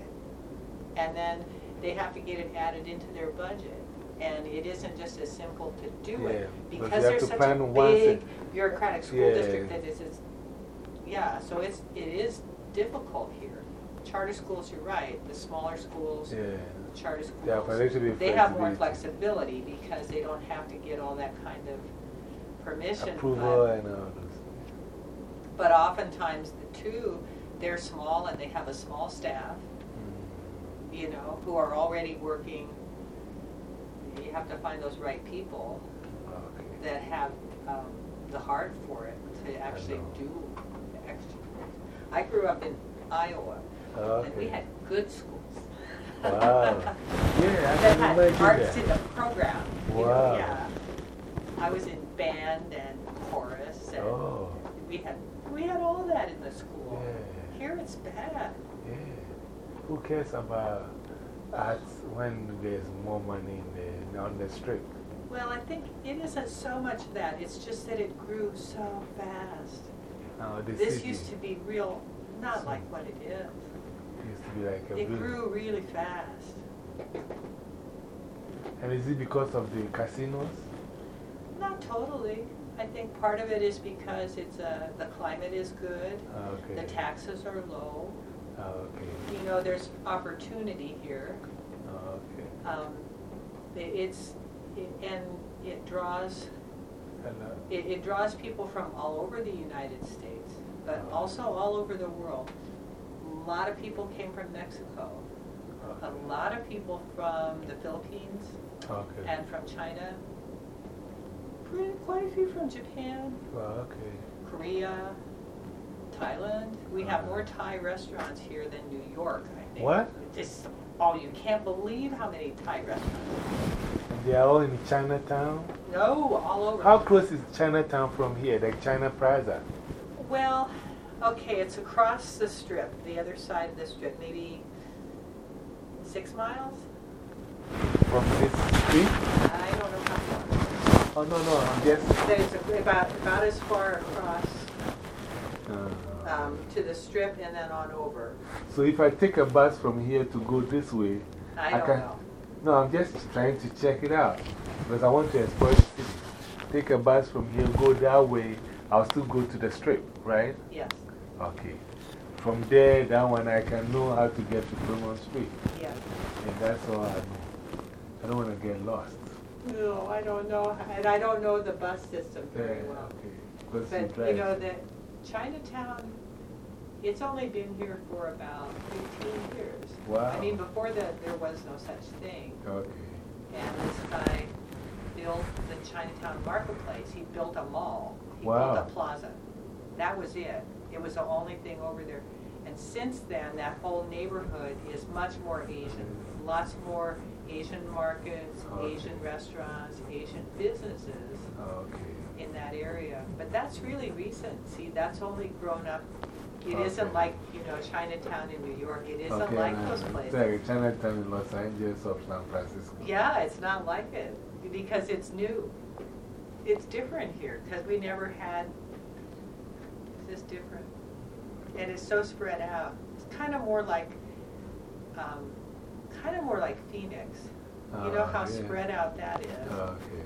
B: And then they have to get it added into their budget. And it isn't just as simple to do
A: Yeah,
B: it.
A: but
B: Because there's such a big bureaucratic school
A: Yeah.
B: district that is, is- yeah, so it's, it is difficult here. Charter schools, you're right, the smaller schools,
A: Yeah.
B: charter
A: Yeah, but there should be
B: schools, they have more
A: flexibility.
B: because they don't have to get all that kind of permission. but-
A: Approval and all those.
B: But oftentimes the two, they're small and they have a small staff,
A: Mm.
B: you know, who are already working. You have to find those right people
A: Okay.
B: that have um, the heart for it to actually
A: know.
B: do extra. I grew up in Iowa, and we
A: Okay.
B: had good schools.
A: Wow. *laughs* Yeah, I
B: That
A: can
B: had
A: imagine
B: arts
A: that.
B: in the program. you know,
A: Wow.
B: Yeah. I was in band and chorus, and
A: Oh,
B: we had we had all that in the school.
A: Yeah.
B: Here it's bad.
A: yeah. Who cares about arts when there's more money in the, on the strip?
B: Well, I think it isn't so much that. It's just that it grew so fast. This
A: city
B: used to be real, not like what it is.
A: used to be like a
B: It grew really fast.
A: And is it because of the casinos?
B: Not totally. I think part of it is because it's uh, the climate is good,
A: Okay.
B: the taxes are low.
A: Okay.
B: You know, there's opportunity here.
A: Okay.
B: Um, it, it's, it, and it draws,
A: Hello.
B: it, it draws people from all over the United States, but also all over the world. A lot of people came from Mexico. A lot of people from the Philippines
A: Okay.
B: and from China. Pretty, quite a few from Japan,
A: Well, okay.
B: Korea, Thailand. We have more Thai restaurants here than New York, I think.
A: What?
B: Just, oh, you can't believe how many Thai restaurants.
A: They are all in Chinatown?
B: No, all over.
A: How close is Chinatown from here, like China Plaza?
B: Well, okay, it's across the strip, the other side of the strip, maybe six miles?
A: From this street?
B: I don't know how far.
A: Oh, no, no, I'm just.
B: There's about, about as far across
A: Uh,
B: um, to the strip and then on over.
A: so if I take a bus from here to go this way,
B: I
A: I can-
B: know.
A: no, I'm just trying to check it out. Because I want to explore the city. Take a bus from here, go that way, I'll still go to the strip, right?
B: Yes,
A: Okay. From there, that one I can know how to get to Fremont Street.
B: yes.
A: And that's all I know. I don't want to get lost.
B: No, I don't know, and I don't know the bus system very
A: Yeah,
B: well.
A: okay.
B: But, you know, that Chinatown, it's only been here for about fifteen years.
A: Wow.
B: I mean, before that, there was no such thing.
A: Okay.
B: And this guy built the Chinatown Marketplace. He built a mall. He
A: Wow.
B: built a plaza. That was it. It was the only thing over there. And since then, that whole neighborhood is much more Asian. Lots more Asian markets,
A: Okay.
B: Asian restaurants, Asian businesses
A: Okay.
B: In that area. But that's really recent. See, that's only grown up. It
A: Okay.
B: isn't like, you know, Chinatown in New York. It isn't
A: Okay,
B: like those places.
A: like Chinatown in Los Angeles or San Francisco.
B: Yeah, it's not like it because it's new. It's different here because we never had. It's just different, and it's so spread out. It's kind of more like, um, kind of more like Phoenix. You know
A: Ah,
B: how
A: yeah.
B: spread out that is.
A: Okay.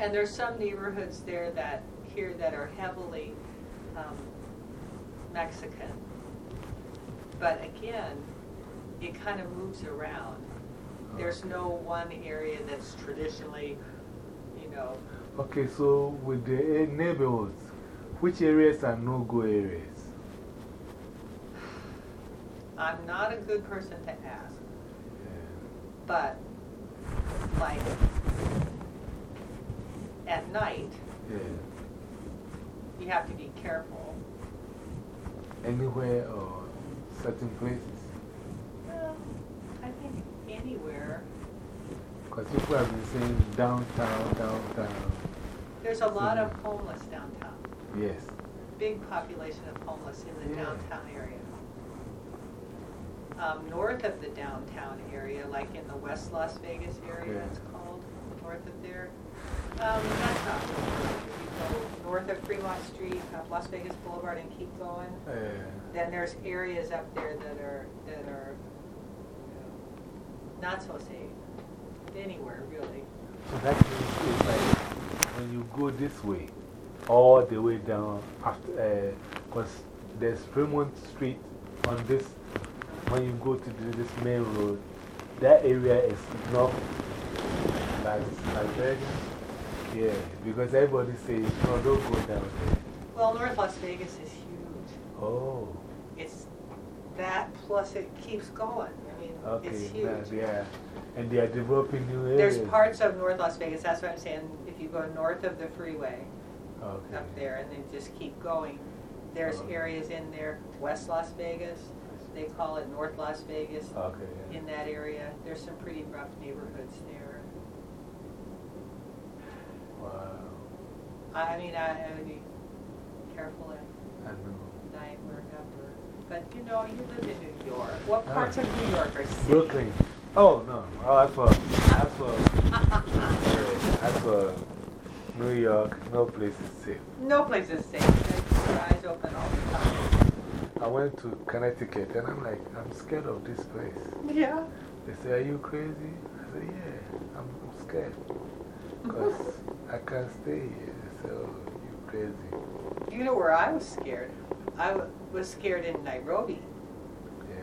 B: And there's some neighborhoods there that here that are heavily um, Mexican. But again, it kind of moves around. There's no one area that's traditionally, you know,
A: Okay, so with the eh, neighborhoods, which areas are no go areas?
B: I'm not a good person to ask,
A: Yeah.
B: but like at night,
A: Yeah.
B: you have to be careful.
A: Anywhere or certain places?
B: Well, I think anywhere.
A: Because people have been saying downtown, downtown.
B: There's a lot of homeless downtown.
A: Yes.
B: big population of homeless in the
A: Yeah.
B: downtown area. Um, north of the downtown area, like in the West Las Vegas area,
A: Yeah.
B: it's called, north of there, Um, that's not, you north of Fremont Street, up Las Vegas Boulevard and keep going.
A: Uh,
B: Then there's areas up there that are, that are you know, not so safe, anywhere really.
A: so that means like when you go this way, all the way down, after, because there's Fremont Street on this, when you go to this main road, that area is not Las Vegas. Yeah, because everybody says, no, don't go down there.
B: Well, North Las Vegas is huge.
A: Oh,
B: It's that plus it keeps going. I mean,
A: okay.
B: it's huge.
A: yeah. And they are developing new areas.
B: There's parts of North Las Vegas, that's what I'm saying, if you go north of the freeway
A: okay.
B: up there and then just keep going, there's
A: Okay.
B: areas in there, West Las Vegas, they call it North Las Vegas.
A: Okay. yeah.
B: In that area, there's some pretty rough neighborhoods there.
A: Wow.
B: I mean, I, I would be careful at night or after, but you know, you live in New York. What parts of New York are safe?
A: Brooklyn. Oh, no. Oh, that's for, that's for, yeah, that's for New York. No place is safe.
B: No place is safe. Keep your eyes open all the time.
A: I went to Connecticut and I'm like, I'm scared of this place.
B: Yeah.
A: They say, Are you crazy? I said, Yeah, I'm, I'm scared. *laughs* Because I can't stay here. So, you're crazy.
B: You know where I was scared? I was scared in Nairobi.
A: Yeah.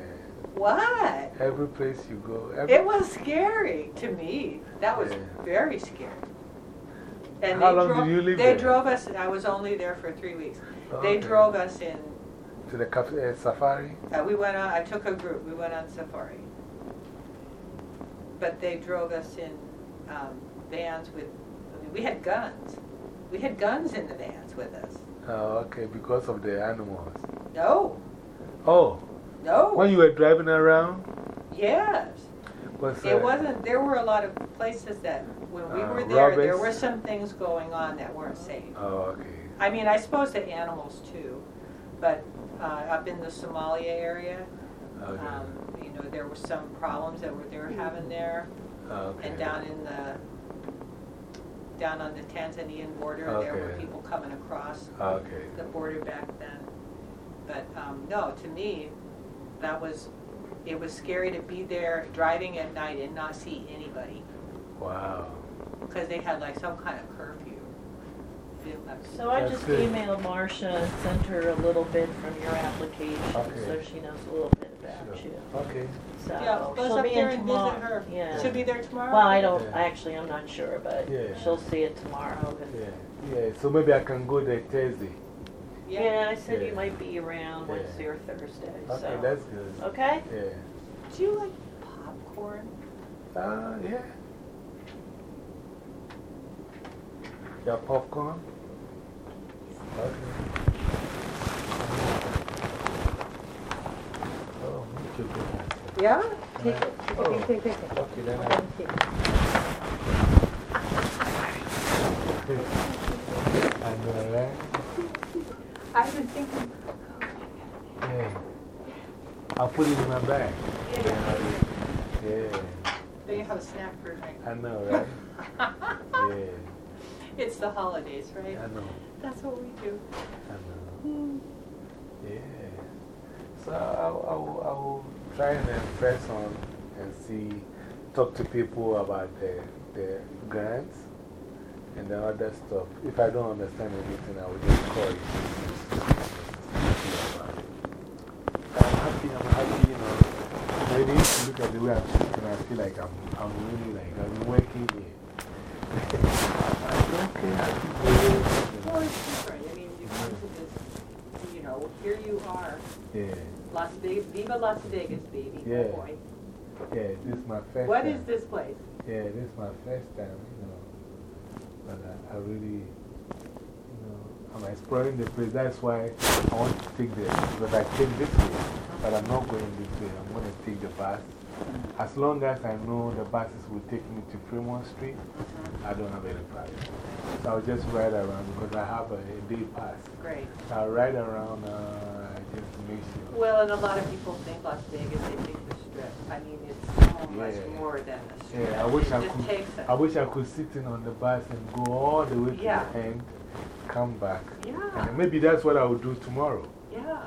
B: What?
A: Every place you go,
B: It was scary to me. That was
A: Yeah.
B: very scary. And
A: How
B: they
A: long
B: drove,
A: did you live
B: They
A: there?
B: drove us, I was only there for three weeks. They drove us in,
A: to the uh, safari.
B: uh, we went on, I took a group, we went on safari. But they drove us in um, vans with, we had guns. We had guns in the vans with us.
A: Oh, okay, because of the animals.
B: No,
A: Oh,
B: no.
A: when you were driving around?
B: Yes.
A: Uh,
B: It wasn't, there were a lot of places that, when we
A: Uh,
B: were there, there were some things going on that weren't safe.
A: Oh, okay.
B: I mean, I suppose the animals too, but uh, up in the Somalia area,
A: Okay.
B: um, you know, there were some problems that were, they were having there.
A: okay.
B: And down in the, down on the Tanzanian border, there were
A: Okay.
B: people coming across
A: Okay.
B: the border back then. But, um, no, to me, that was, it was scary to be there driving at night and not see anybody,
A: Wow.
B: because they had like some kind of curfew. Didn't
C: So I
A: That's
C: just
A: good.
C: emailed Marcia and sent her a little bit from your application,
A: Okay.
C: so she knows a little bit about
A: Sure.
C: you.
A: Okay.
C: So
B: Yeah, goes
C: she'll
B: up
C: be
B: there
C: in
B: and visit her.
C: Yeah.
B: She'll be there tomorrow?
C: Well, I don't,
A: Yeah.
C: actually, I'm not sure, but
A: Yeah.
C: she'll see it tomorrow. 'cause-
A: Yeah. Yeah. So maybe I can go there Thursday.
C: Yeah, I said
A: Yeah.
C: you might be around
A: Yeah.
C: Wednesday or Thursday,
A: Okay,
C: so.
A: that's good.
C: Okay?
A: Yeah.
B: Do you like popcorn?
A: Uh, yeah. Yeah, popcorn? Okay. Oh, me too. good.
B: Yeah?
A: Take it.
B: Take
A: Oh.
B: it, take it, take it.
A: Okay, then I. Know? *laughs*
B: I've been thinking,
A: Yeah. I'll put it in my bag.
B: yeah, yeah. Then you have a snack for.
A: I know, right? *laughs* Yeah.
B: It's the holidays, right?
A: I know.
B: That's what we do.
A: I. Yeah. So I'll, I'll, I'll try and press on and see, talk to people about the, the grants and the other stuff. If I don't understand anything, I will just call you. I'm happy, I'm happy, you know. I need to look at the way I'm speaking, I feel like I'm, I'm really like, I'm working here. I'm okay, happy
B: It's different. I mean, you come to this, you know, here you are,
A: Yeah.
B: Las Vegas, Viva Las Vegas, baby,
A: Yeah.
B: oh boy.
A: Yeah, this is my first
B: What
A: time.
B: is this place?
A: Yeah, this is my first time, you know. But I, I really, you know, I'm exploring the place. That's why I want to take the, because I came this way, but I'm not going this way. I'm going to take the bus. As long as I know the buses will take me to Fremont Street, I don't have any problem. So I'll just ride around because I have a, a day pass.
B: Great.
A: So I'll ride around uh, just to make sure.
B: Well, and a lot of people think Las Vegas, they think the strip. I mean, it's
D: so much
A: Yeah.
D: more than the street.
A: Yeah, I wish I could. I wish I could sit in on the bus and go all the way to
D: Yeah.
A: the end, come back.
D: yeah,
A: And maybe that's what I will do tomorrow.
D: yeah,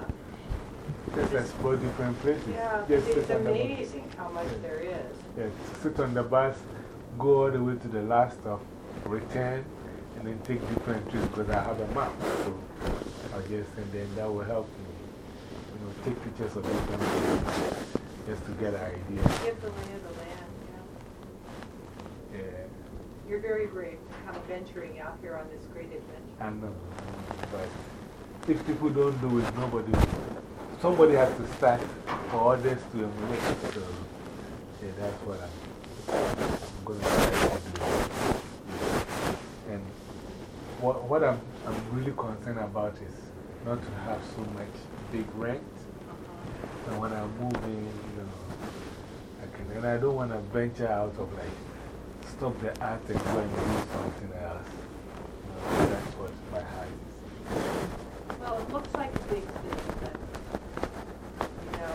A: Just explore different places.
D: yeah.
A: Just
D: It's
A: sit on the bus.
D: amazing how much there is.
A: Yeah, sit on the bus, go all the way to the last stop, return, and then take different trips because I have a map. So I guess, and then that will help me. You know, take pictures of different places just to get an idea.
D: Give the lay of the land, yeah.
A: Yeah,
B: You're very brave to come venturing out here on this great adventure.
A: I know. But if people don't do it, nobody will. Somebody has to start for others to emulate. So, yeah, that's what I'm, I'm going to try to do. And what, what I'm, I'm really concerned about is not to have so much big rent. And when I'm moving, you know, I can, and I don't want to venture out of like, stop the art and go and do something else. You know, that's what my heart is.
B: Well, it looks like a big city, but, you know,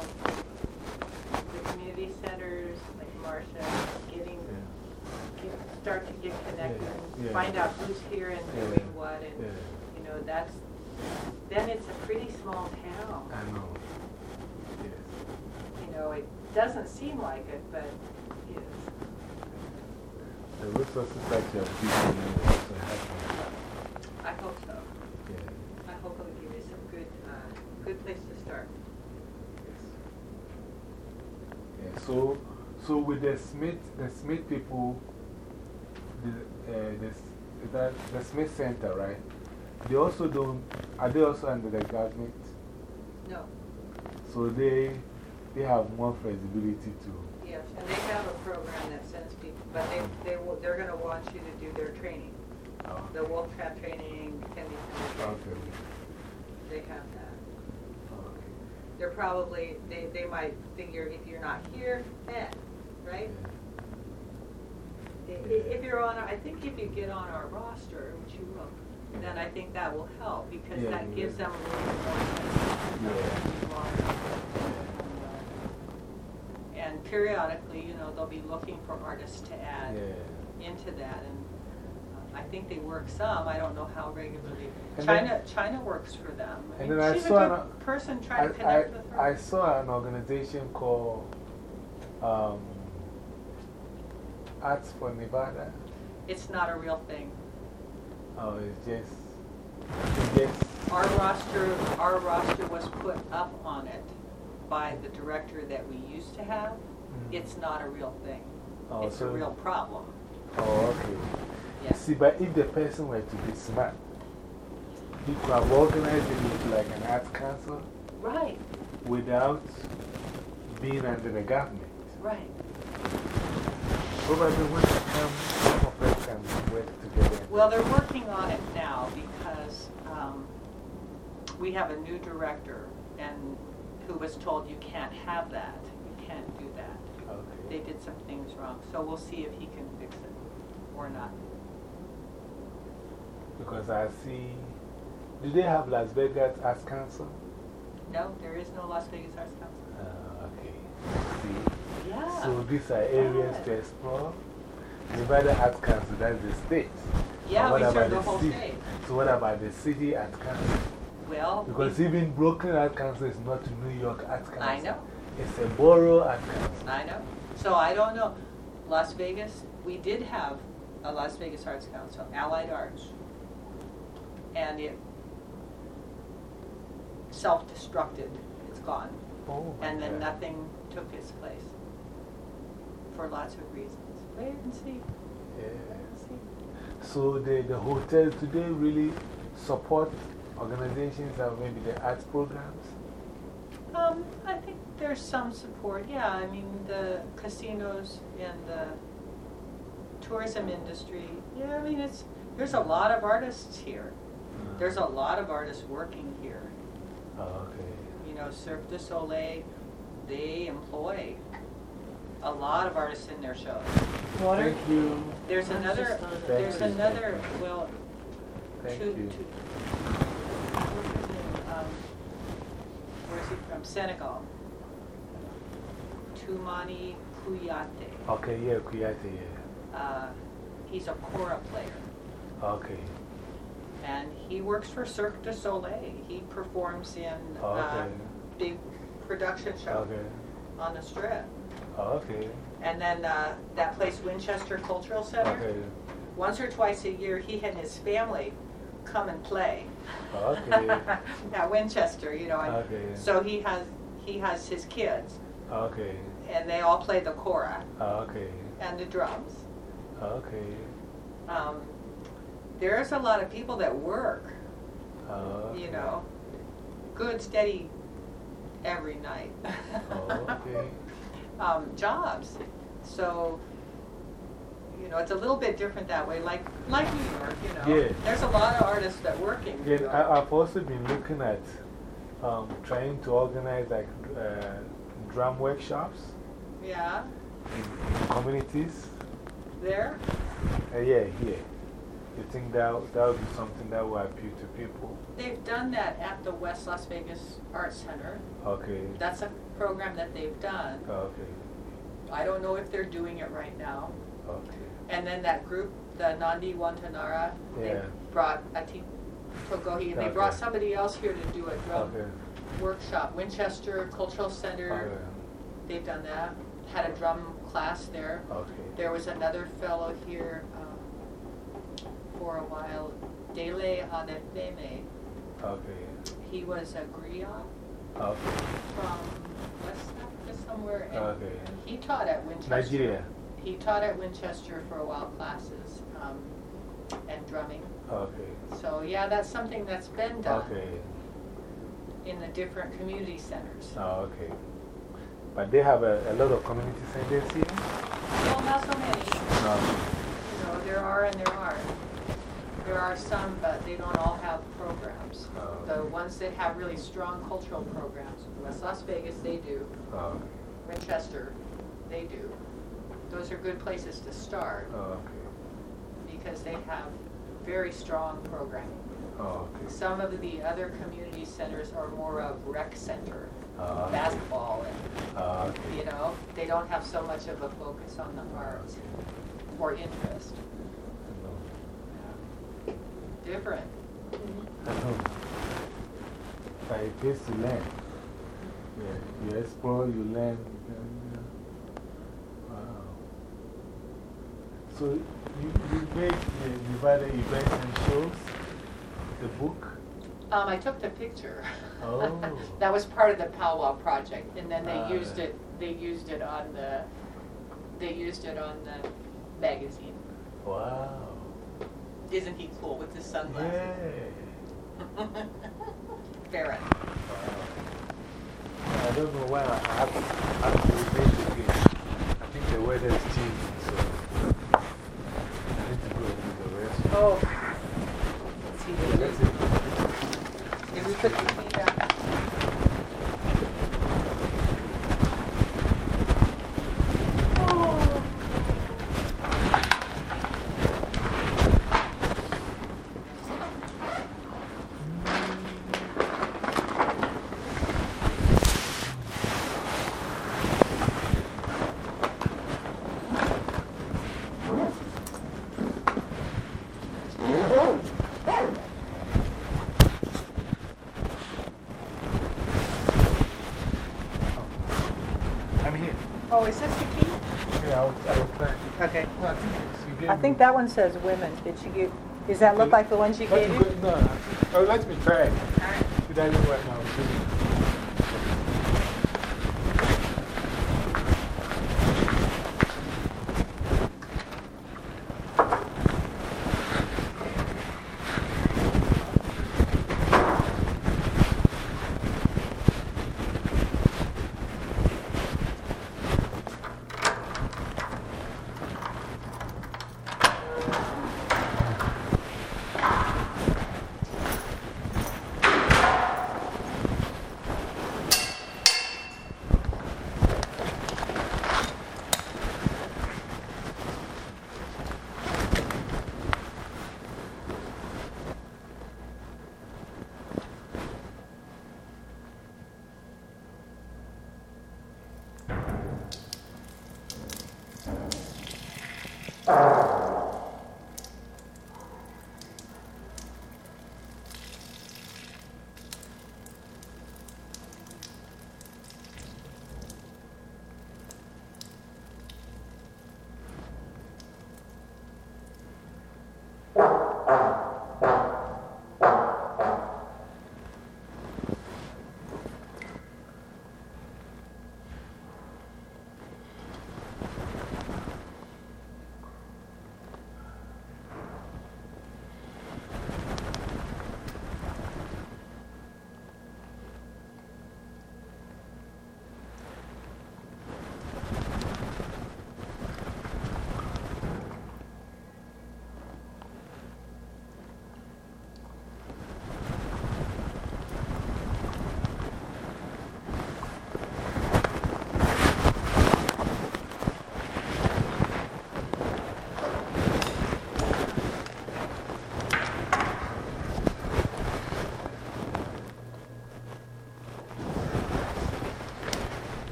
B: the community centers, like Marcia, getting, get, start to get connected,
A: yeah.
B: find out who's here and
A: Yeah.
B: doing what, and, you know, that's, then it's a pretty small town.
A: I know. Yes.
B: You know, it doesn't seem like it, but it is.
A: The resources that you have given me help me.
B: I hope so.
A: Yeah.
B: I hope it'll give you some good, uh, good place to start. Yes.
A: Yeah, so, so with the Smith, the Smith people, the, uh, the, that the Smith Center, right? They also don't, are they also under the government?
B: No,
A: So they, they have more flexibility to.
B: yes, and they have a program that sends people, but they, they will, they're gonna want you to do their training.
A: Oh,
B: The wolf trap training, candy training,
A: okay.
B: they have that.
A: Okay.
B: They're probably, they, they might figure if you're not here, eh, right? I- i- If you're on, our- I think if you get on our roster, which you will, then I think that will help because
A: Yeah,
B: that
A: yeah.
B: gives them a little bit more. sense of you are. And periodically, you know, they'll be looking for artists to add
A: Yeah.
B: into that and uh, I think they work some, I don't know how regularly.
A: And then-
B: China, China works for them.
A: And
B: mean,
A: then I
B: She's a
A: saw
B: good
A: an-
B: person
A: I,
B: to connect with
A: I, I saw an organization called um, Arts for Nevada.
B: It's not a real thing.
A: Oh, it's just, it's just,
B: Our roster, our roster was put up on it by the director that we used to have.
A: Mm.
B: It's not a real thing.
A: oh,
B: It's a real problem.
A: Oh, okay.
B: Yes.
A: See, but if the person were to be smart, he could have organized it like an arts council
B: Right,
A: without being under the government.
B: right.
A: Probably when it comes, some of us can work together.
B: Well, they're working on it now because um, we have a new director and who was told you can't have that, you can't do that. They did some things wrong, so we'll see if he can fix it or not.
A: Because I see, do they have Las Vegas Arts Council?
B: No, there is no Las Vegas Arts Council.
A: Okay. See?
B: Yeah.
A: So these are areas to explore. Nevada Arts Council, that's the state.
B: Yeah, we serve
A: about
B: the whole
A: city?
B: state.
A: So what about the city Arts Council?
B: Well,
A: Because even Brooklyn Arts Council is not New York Arts Council.
B: I know,
A: It's a borough Arts Council.
B: I know. So I don't know. Las Vegas, we did have a Las Vegas Arts Council, Allied Arts. And it self-destructed, it's gone.
A: Oh,
B: And then
A: God.
B: nothing took its place for lots of reasons. Wait and see,
A: Yeah.
B: wait and see.
A: So the, the hotels, today really support organizations that maybe the arts programs?
B: Um, I think there's some support, yeah, I mean, the casinos and the tourism industry, yeah, I mean, it's, there's a lot of artists here. There's a lot of artists working here.
A: Oh, okay.
B: You know, Cirque du Soleil, they employ a lot of artists in their shows.
C: Water?
A: Thank you.
B: There's
C: That's
B: another,
C: just
B: there's
A: Thank you.
B: another, well,
A: Thank
B: two,
A: you.
B: two. where's? Um, Where's he from? Senegal. Tumani Kuyate.
A: Okay, yeah, Kuyate, yeah.
B: Uh, he's a kora player.
A: Okay.
B: And he works for Cirque du Soleil. He performs in uh,
A: Okay.
B: big production show
A: Okay.
B: on the strip.
A: Okay.
B: And then uh, that place, Winchester Cultural Center,
A: Okay.
B: once or twice a year, he and his family come and play
A: Okay. *laughs*
B: at Winchester, you know. and
A: Okay.
B: So he has he has his kids,
A: Okay.
B: and they all play the kora
A: Okay.
B: and the drums.
A: Okay.
B: Um, there's a lot of people that work, you know, good, steady, every night.
A: Okay. *laughs*
B: um, jobs. So, you know, it's a little bit different that way, like like New York, you know.
A: Yeah.
B: There's a lot of artists that work in New
A: Yeah, I, I've also been looking at um, trying to organize like uh, drum workshops
B: yeah,
A: in, in communities.
B: there.
A: Uh, yeah, here. You think that, that would be something that would appeal to people?
B: They've done that at the West Las Vegas Arts Center.
A: Okay.
B: That's a program that they've done.
A: Okay.
B: I don't know if they're doing it right now.
A: Okay.
B: And then that group, the Nandi Wantanara, they
A: Yeah.
B: brought Ati Togohi, and they brought somebody else here to do a drum
A: Okay.
B: workshop. Winchester Cultural Center,
A: Okay.
B: they've done that. Had a drum class there.
A: Okay.
B: There was another fellow here um, for a while, Dele Anefeme.
A: Okay.
B: He was a griot
A: Okay.
B: from West Africa somewhere.
A: Okay.
B: He taught at Winchester.
A: Nigeria.
B: He taught at Winchester for a while classes um, and drumming.
A: Okay.
B: So yeah, that's something that's been done
A: Okay.
B: in the different community centers.
A: Oh, okay. But they have a, a lot of community centers here?
B: Well, not so many.
A: No.
B: You know, there are and there aren't. There are some, but they don't all have programs.
A: Oh,
B: The ones that have really strong cultural programs, West Las Vegas, they do.
A: Oh,
B: Winchester, they do. Those are good places to start
A: oh, okay.
B: because they have very strong programming.
A: Oh, okay.
B: Some of the other community centers are more of rec center,
A: ah, okay.
B: basketball, and,
A: Oh, okay.
B: you know, they don't have so much of a focus on the arts or interest. Different.
A: I know. But it pays to learn. Yeah, you explore, you learn. You can, yeah. Wow. So you, you make the divided events and shows, the book?
B: Um, I took the picture.
A: Oh. *laughs*
B: that was part of the powwow project, and then they
A: Ah,
B: used it. They used it on the. They used it on the magazine.
A: Wow.
B: Isn't he cool with his sunglasses?
A: Yeah. *laughs*
B: Barrett.
A: Uh, I don't know why I have, have to remain again. I think the weather is changing, so I need to go to the rest.
B: Oh. See, did
A: That's
B: we,
A: it.
B: did we put the key back?
A: I'm here.
B: Oh, is this the key?
A: Yeah, I was, I was trying.
B: Okay.
A: No, I think it's- gave
B: I
A: me-
B: that one says women. Did she give, does that look like the one she gave you?
A: No, I think- oh, let me try it.
B: All right.
A: It doesn't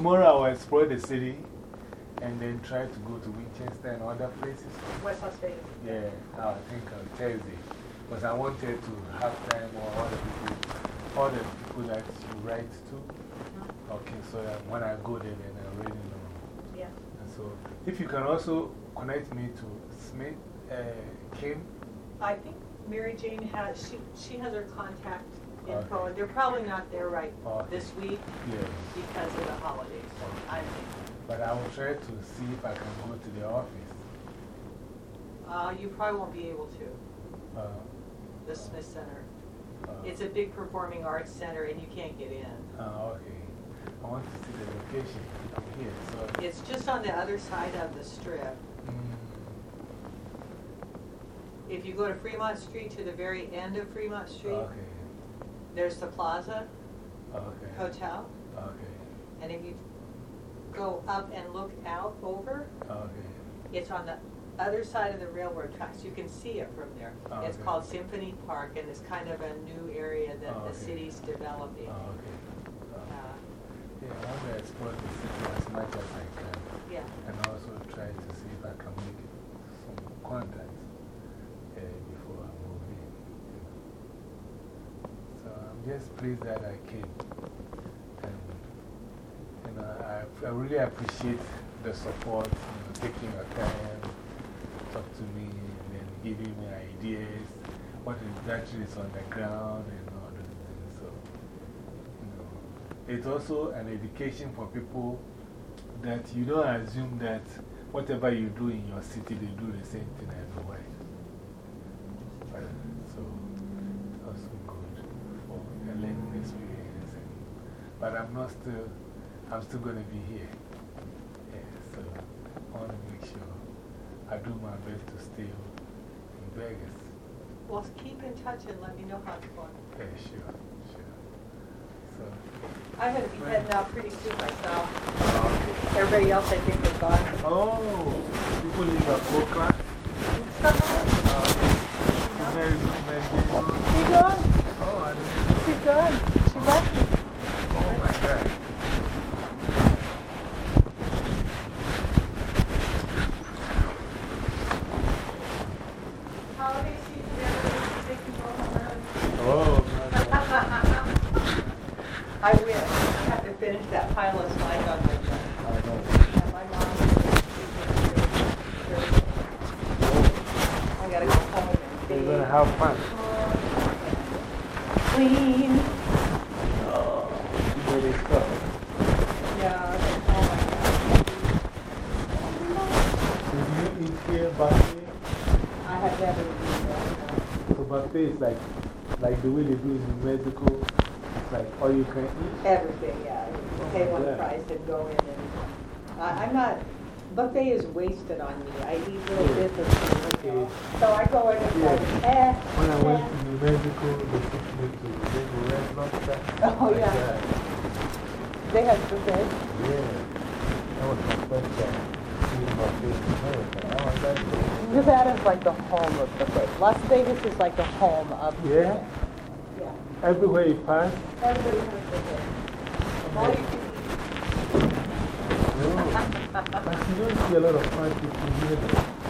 A: tomorrow I will explore the city and then try to go to Winchester and other places.
B: West Las Vegas.
A: Yeah, I think on Thursday. Because I wanted to have time or all the people, all the people that you write to.
B: Mm-hmm.
A: Okay, so that when I go there, then I already know.
B: Yeah.
A: And so, if you can also connect me to Smith, uh, Kim.
D: I think Mary Jane has, she, she has her contact they're probably not there right this week because of the holidays, I think.
A: But I will try to see if I can go to the office.
D: Uh, you probably won't be able to,
A: Uh,
D: the Smith Center.
A: uh,
D: It's a big performing arts center and you can't get in.
A: uh, okay. I want to see the location from here. So,
D: It's just on the other side of the strip.
A: mm,
D: If you go to Fremont Street to the very end of Fremont Street,
A: okay.
D: There's the Plaza
A: Okay.
D: Hotel.
A: Okay.
D: And if you go up and look out over,
A: Okay.
D: it's on the other side of the railroad tracks. You can see it from there.
A: Oh,
D: It's
A: okay.
D: called Symphony Park and it's kind of a new area that
A: Oh,
D: the city's developing.
A: Oh, okay. Uh,
D: Uh,
A: yeah, I want to explore the city as much as I can.
D: Yeah.
A: And also try to see if I can make some contacts uh, before I move in. you know. So I'm just pleased that I came. And you know, I, I really appreciate the support, you know, taking your time, talk to me, and giving me ideas, what exactly is on the ground, and all those things. So, you know, it's also an education for people that you don't assume that whatever you do in your city, they do the same thing everywhere. Uh, so, it's also good for a learning experience. But I'm not still, I'm still going to be here. Yeah, so I want to make sure I do my best to stay in Vegas.
D: Well, keep in touch and let me know how it's going.
A: Yeah, sure, sure. So,
B: I'm gonna be heading out pretty soon myself.
A: Oh.
B: Everybody else I think is gone.
A: Oh, people leave at 4 o'clock? Mary, Mary,
C: She gone.
A: Oh, I didn't.
C: She's gone. She left me.
A: Oh my God.
B: Holiday season, everybody's taking home early.
A: Oh,
B: I wish. I have to finish that pile of slides on my desk.
A: I know.
B: And my mom I gotta go home and
A: You're
B: bathe.
A: going to have fun.
B: Clean.
A: Oh, you really stuff.
B: Yeah, oh my
A: Did you eat here, buffet?
B: God. I have never been
A: buffet is like, like the way they do in New Mexico. It's like all you can eat.
B: Everything, yeah. You Pay one
A: Yeah.
B: price and go in and, I, I'm not, buffet is wasted on me. I eat little bits of food. So I go in and it's like, eh.
A: When I
B: eh.
A: went to New Mexico, they took me to the red lobster. *laughs*
B: Oh, yeah. They have buffet.
A: Yeah. That was my first time seeing buffet in America. I was like,
B: Nevada is like the home of buffet. Las Vegas is like the home of
A: Yeah?
B: buffet. Yeah.
A: everywhere you pass,
B: Everybody has buffet. All you can
A: but you don't see a lot of fun people here.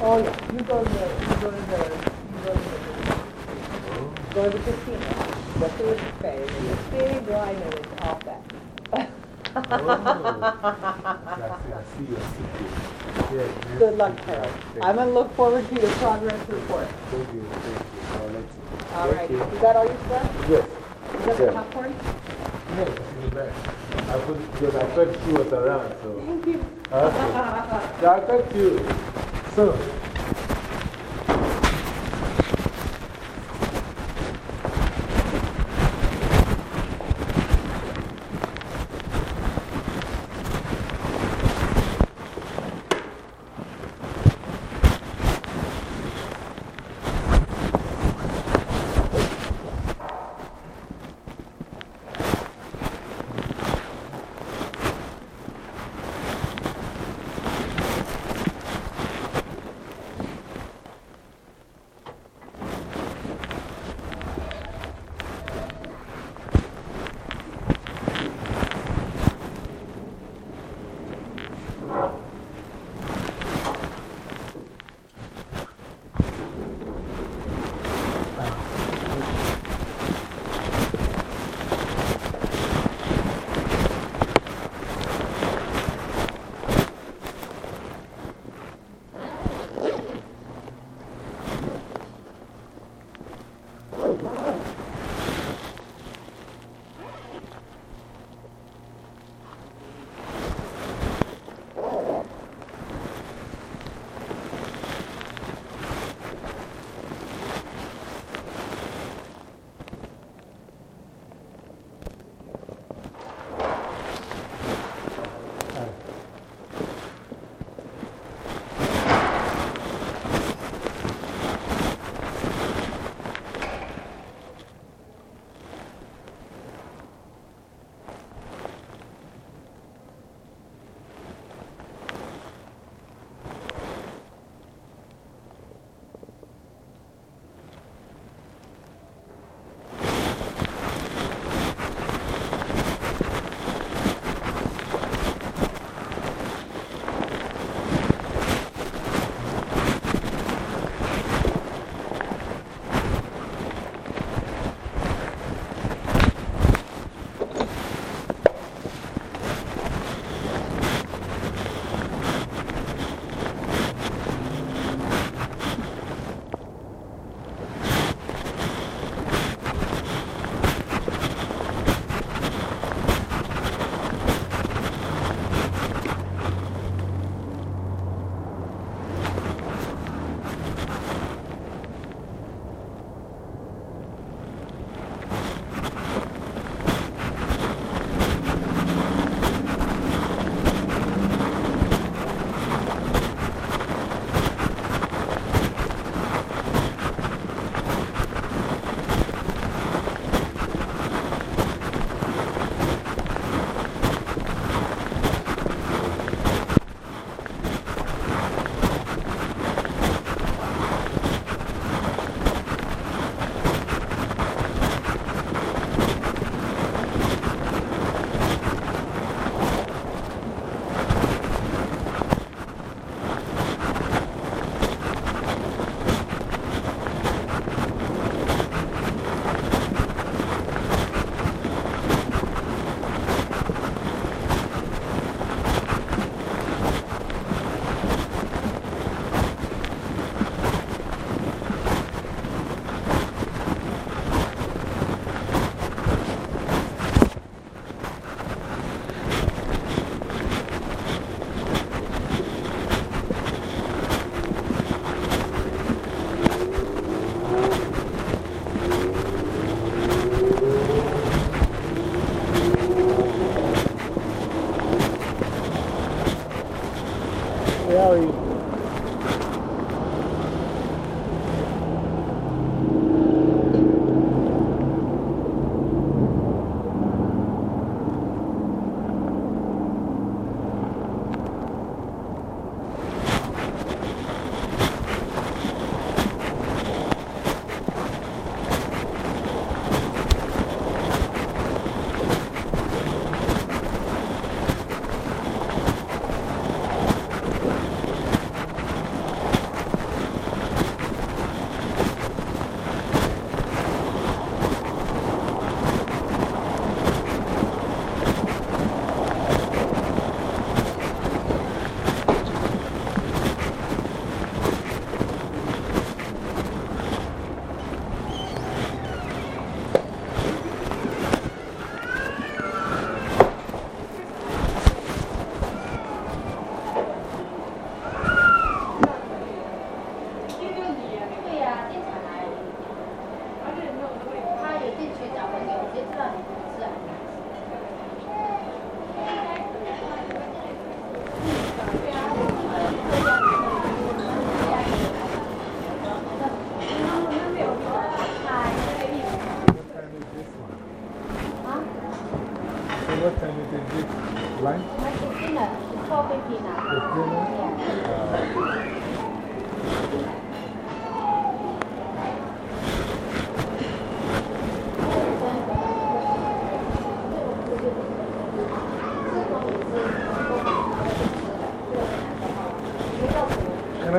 B: Oh, yeah, you go to the, you go to the, you go to the, go to the casino, is buffet, and there's a big line and all that. Good luck, Carol. I'm gonna look forward to your progress report.
A: Thank you, thank you. I'll let you.
B: All right, you got all your stuff?
A: Yes.
B: Got the
A: Yeah.
B: popcorn?
A: Yes, in the back. I put, because I thought she was around, so.
B: Thank you.
A: Okay. *laughs* Yeah, I thank you. So,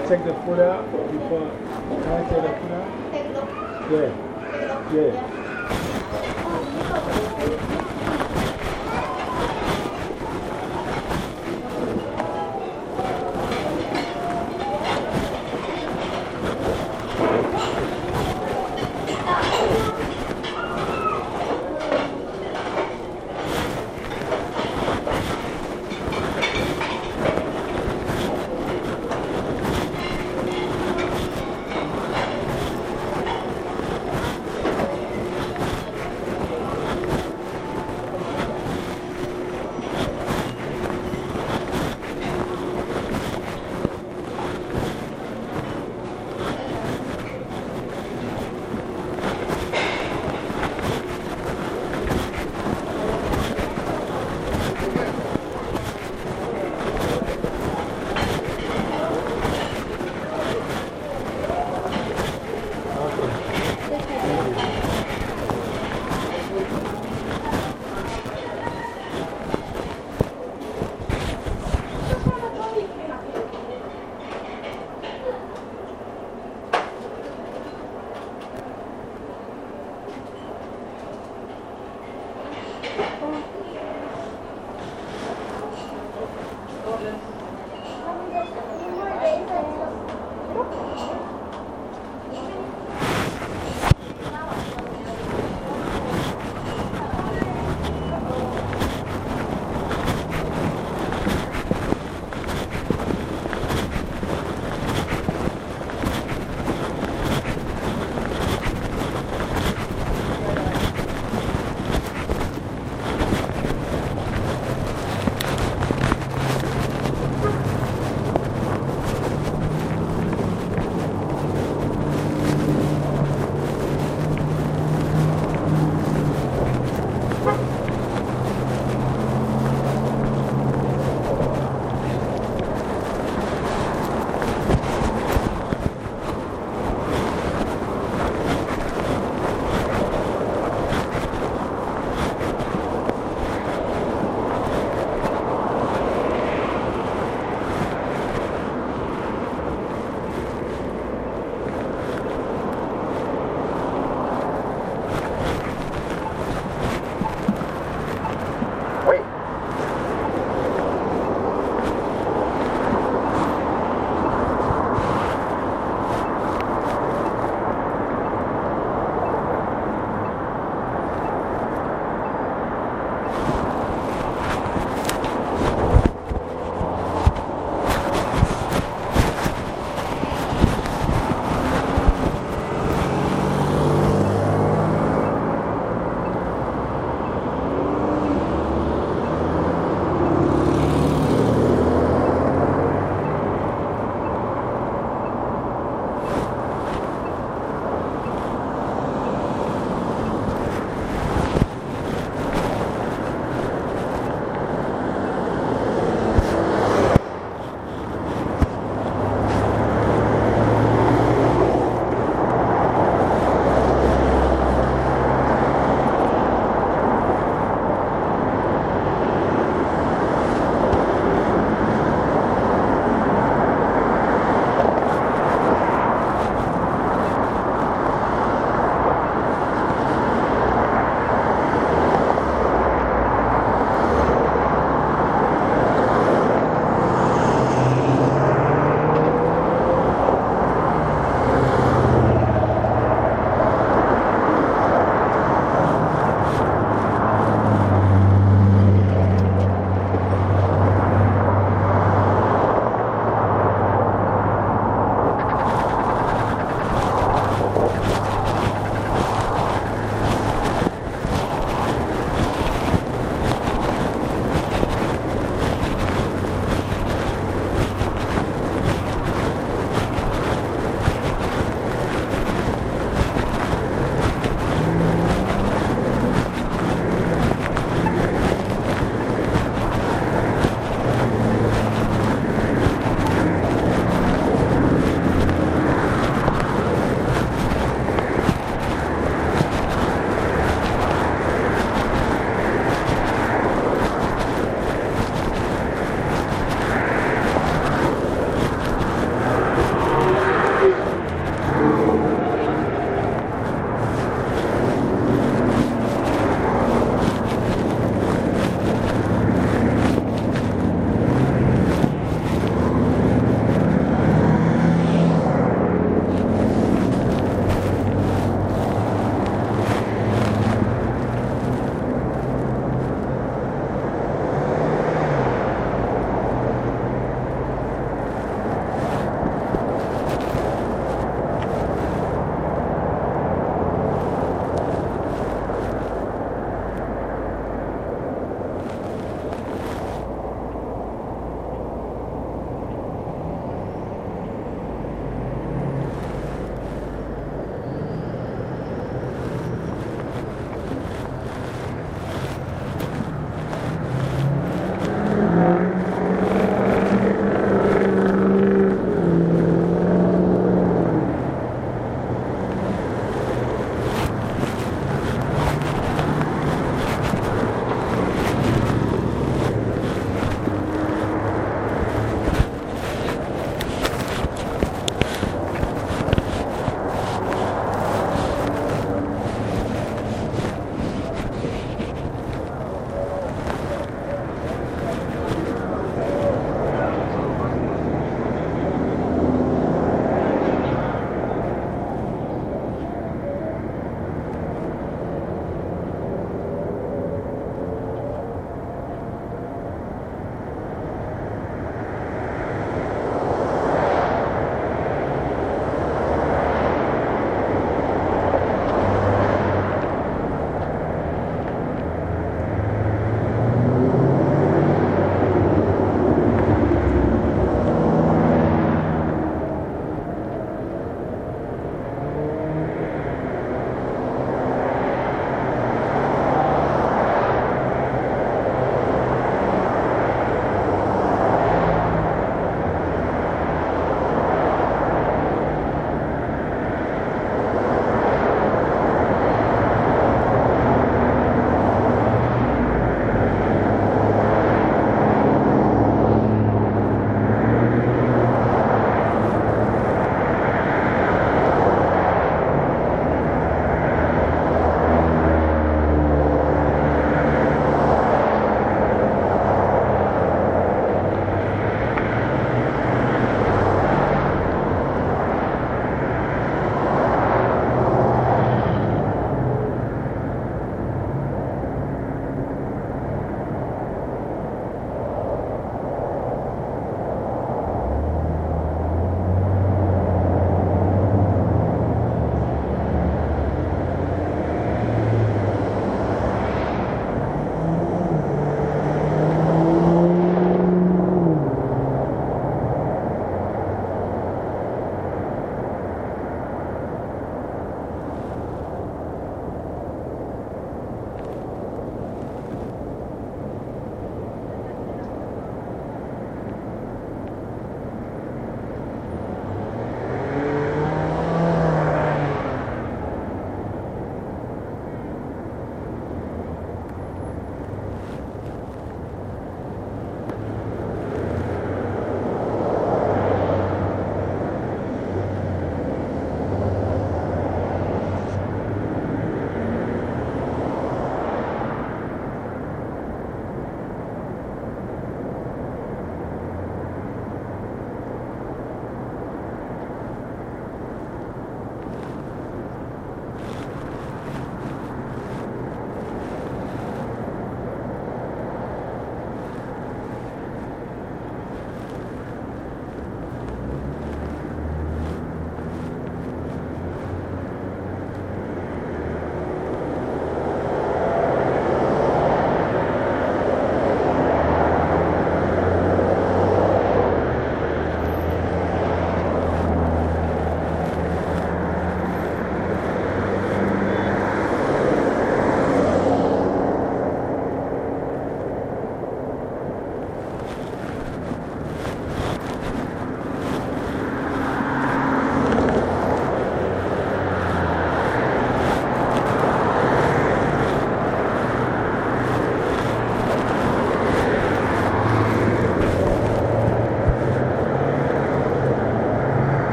A: check the food out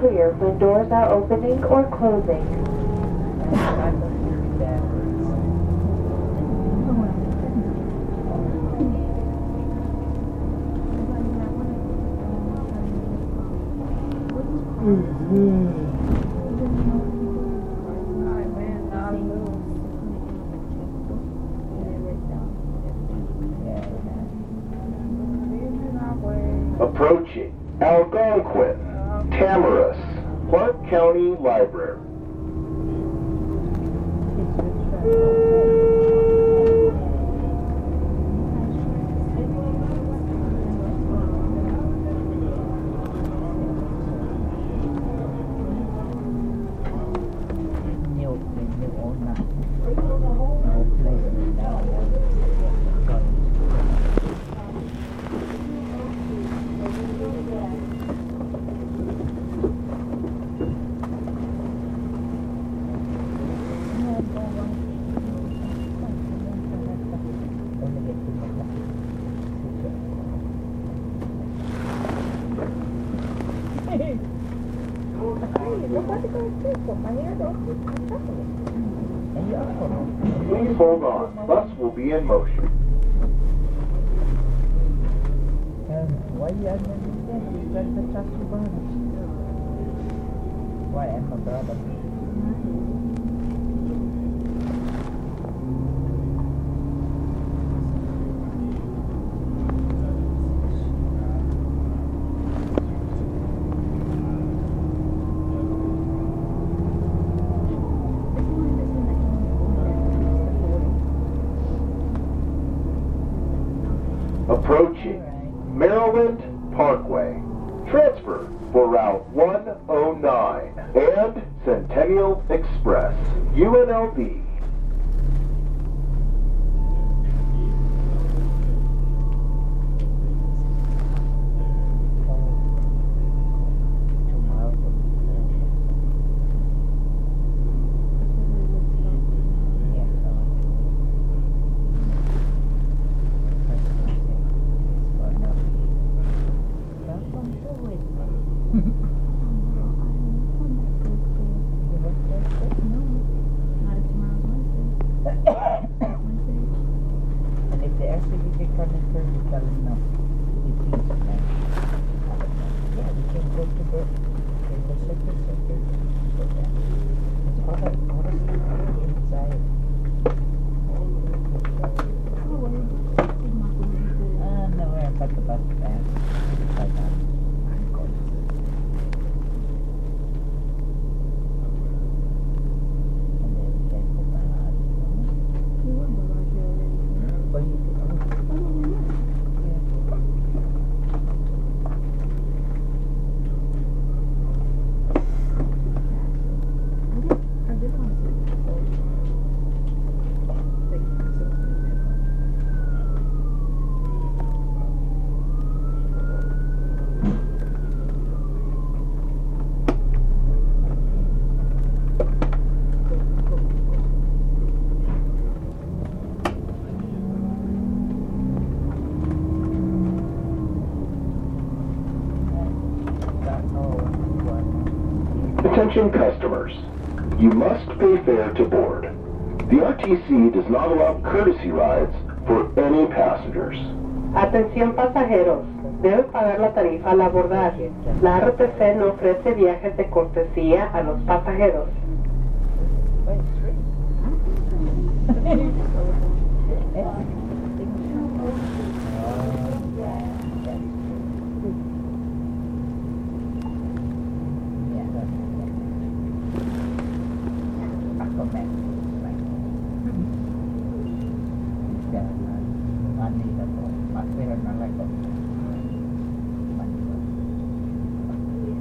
E: clear when doors are opening or closing.
F: Approaching
G: Algonquin. Tamarus, Clark County Library. *laughs*
H: nhiều thì nhiều ổn nè một play now còn
G: Please hold on. Bus will be in motion.
H: why you are not there? Brother?
G: Approaching Maryland Parkway. Transfer for Route 109 and Centennial Express. UNLV. Pay fare to board. The RTC does not allow courtesy rides for any passengers.
I: Atención pasajeros, deben pagar la tarifa al abordar. La RTC no ofrece viajes de cortesía a los pasajeros.
H: Wait, three.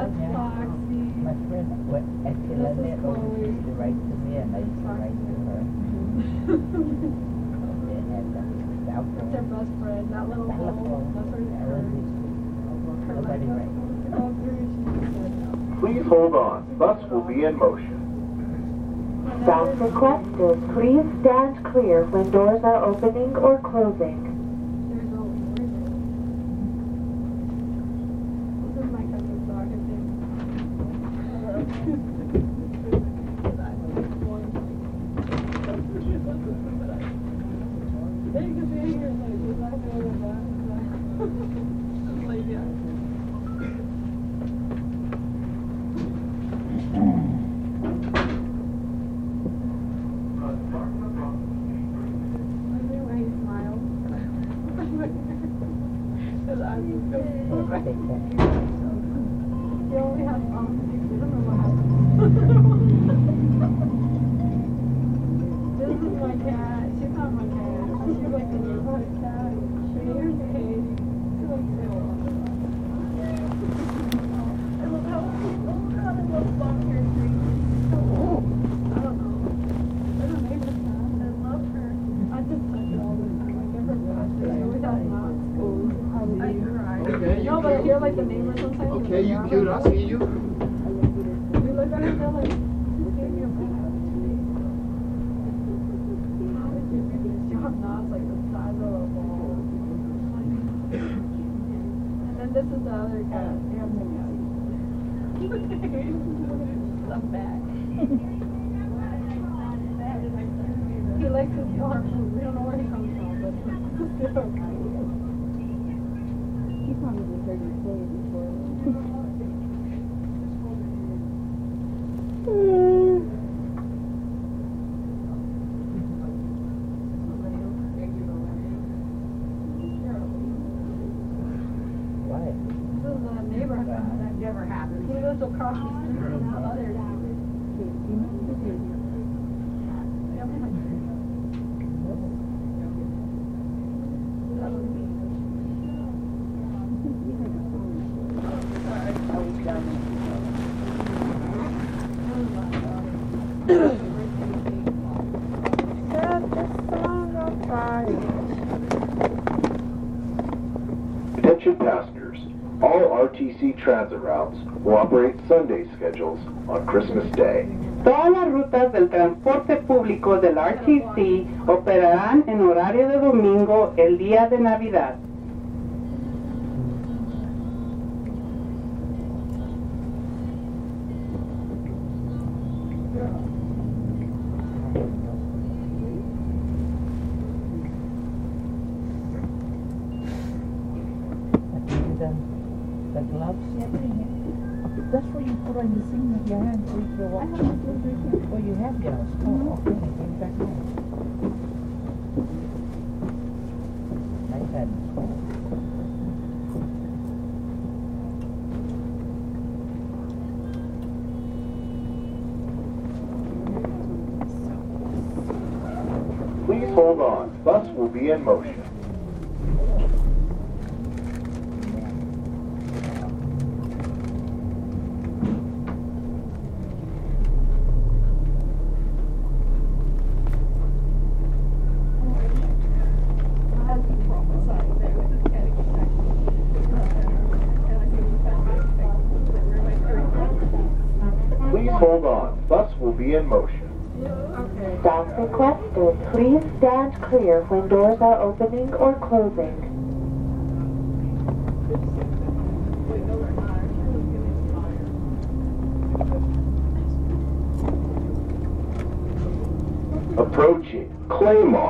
H: My friend, what, at Killiney, always used to write to me and I used to write to her. They had the cell phone.
J: Their best friend, that little
H: Telephone.
J: That's her.
H: That was his- Nobody writes.
G: Please hold on. Bus will be in motion.
I: Staff requested, please stand clear when doors are opening or closing.
K: And this is the other guy. Yeah. I'm back. he likes his dog. We don't know where he comes from, but *laughs* he's probably heard his before. *laughs*
H: 啊 transit routes will operate Sunday schedules on Christmas Day.
I: Todas las rutas del transporte público del RTC operarán en horario de domingo el día de Navidad.
E: clear when doors are opening or closing.
H: Approaching Claymore.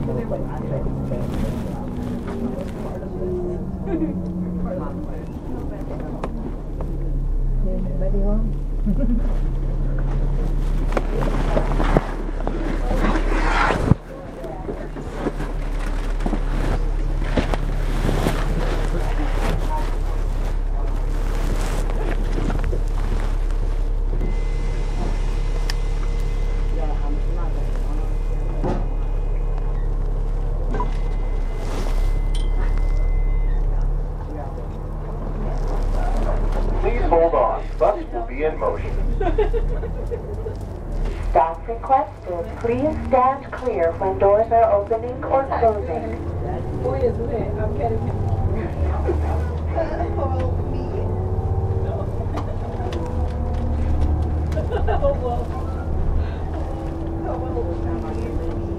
H: Ready
E: one? requested, please stand clear when doors are opening or closing. *laughs*
K: Oh, well. Oh,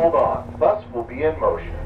G: hold on. Bus will be in motion.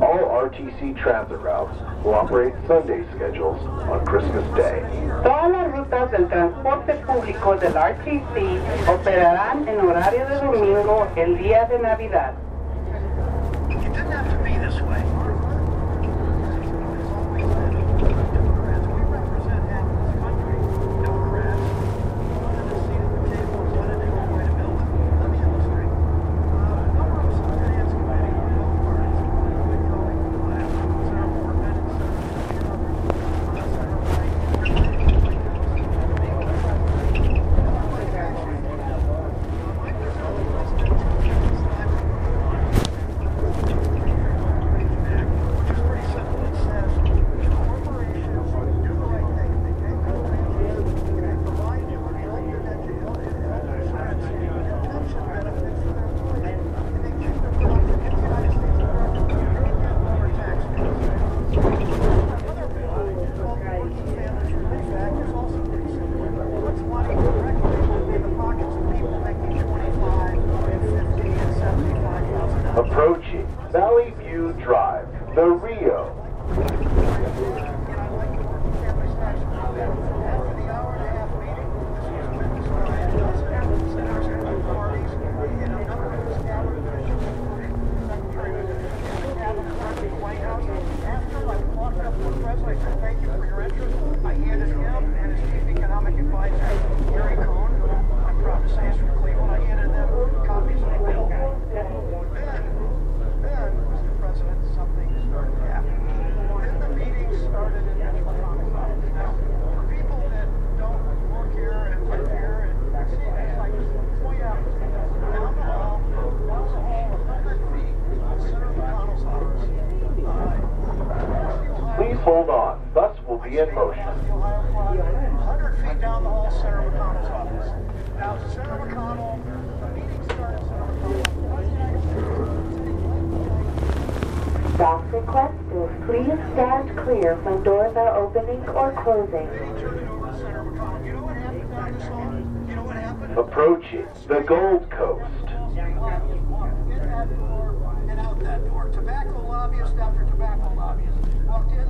G: All RTC transit routes will operate Sunday schedules on Christmas Day.
I: Todas las rutas del transporte público del RTC operarán en horario de domingo el día de Navidad.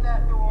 E: that door.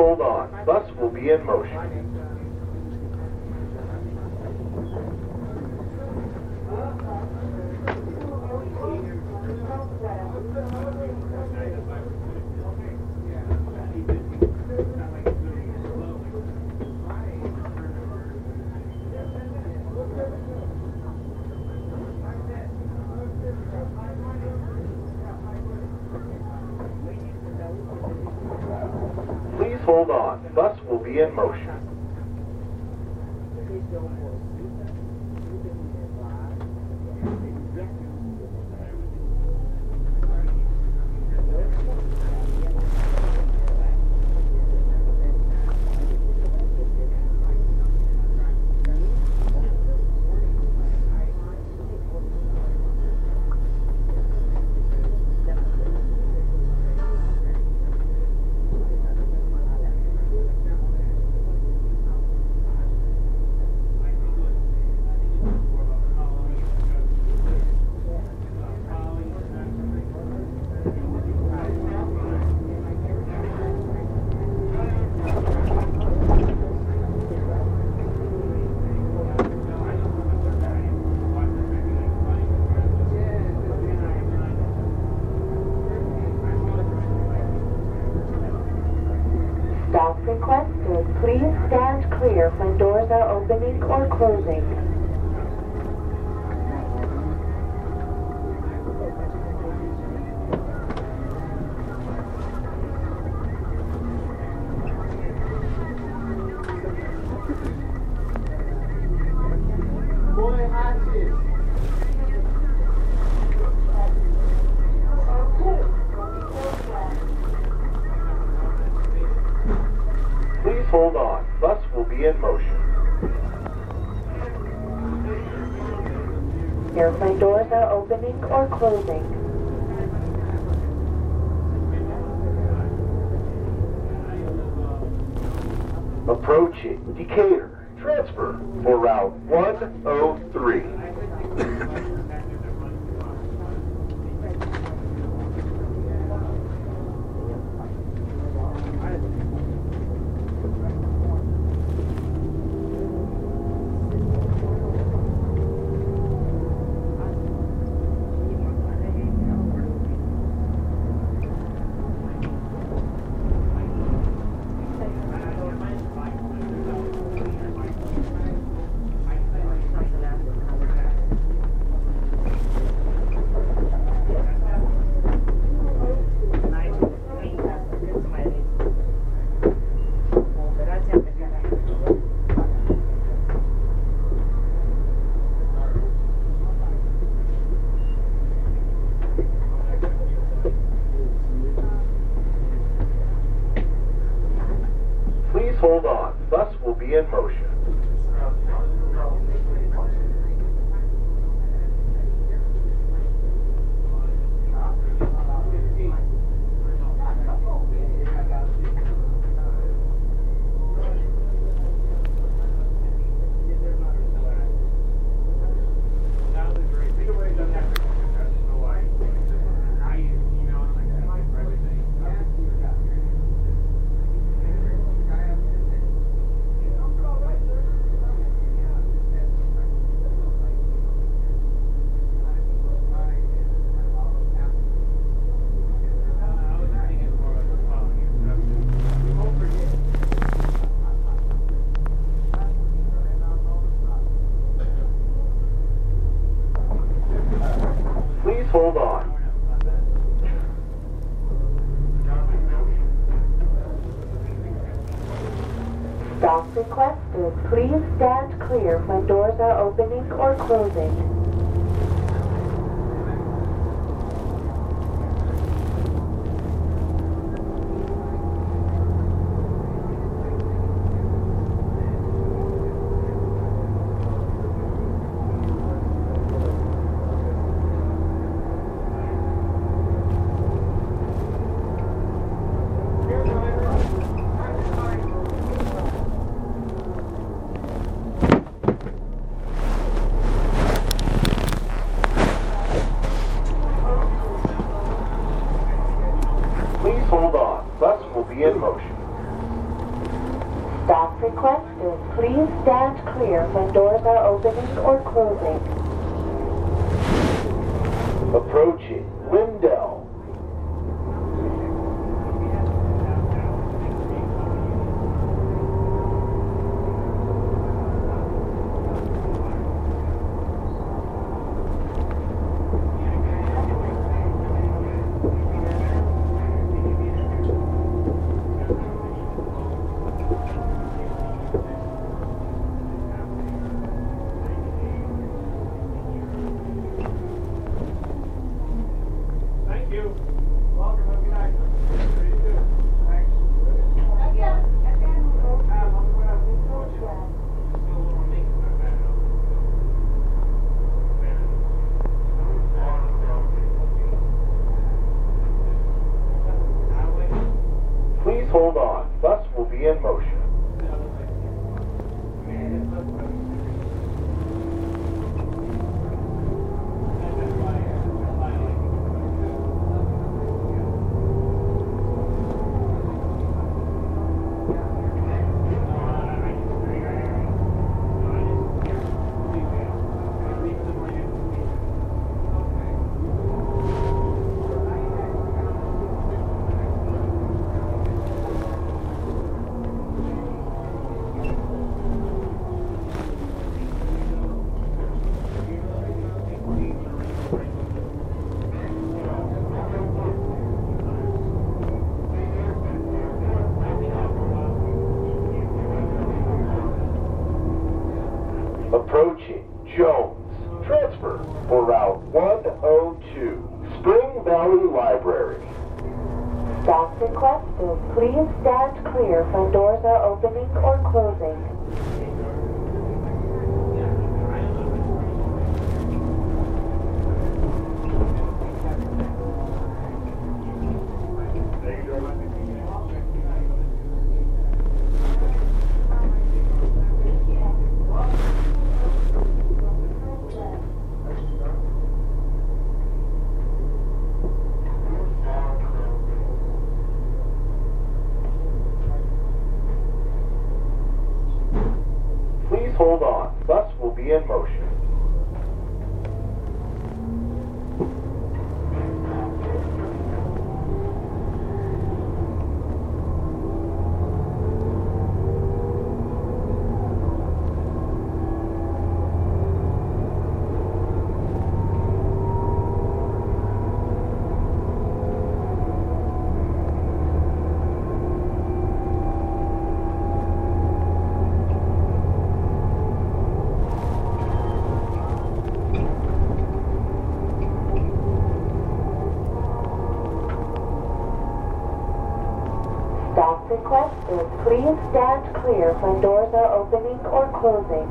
G: Hold on. Bus will be in motion. Please hold on. Bus will be in motion.
L: Please stand clear when doors are opening or closing.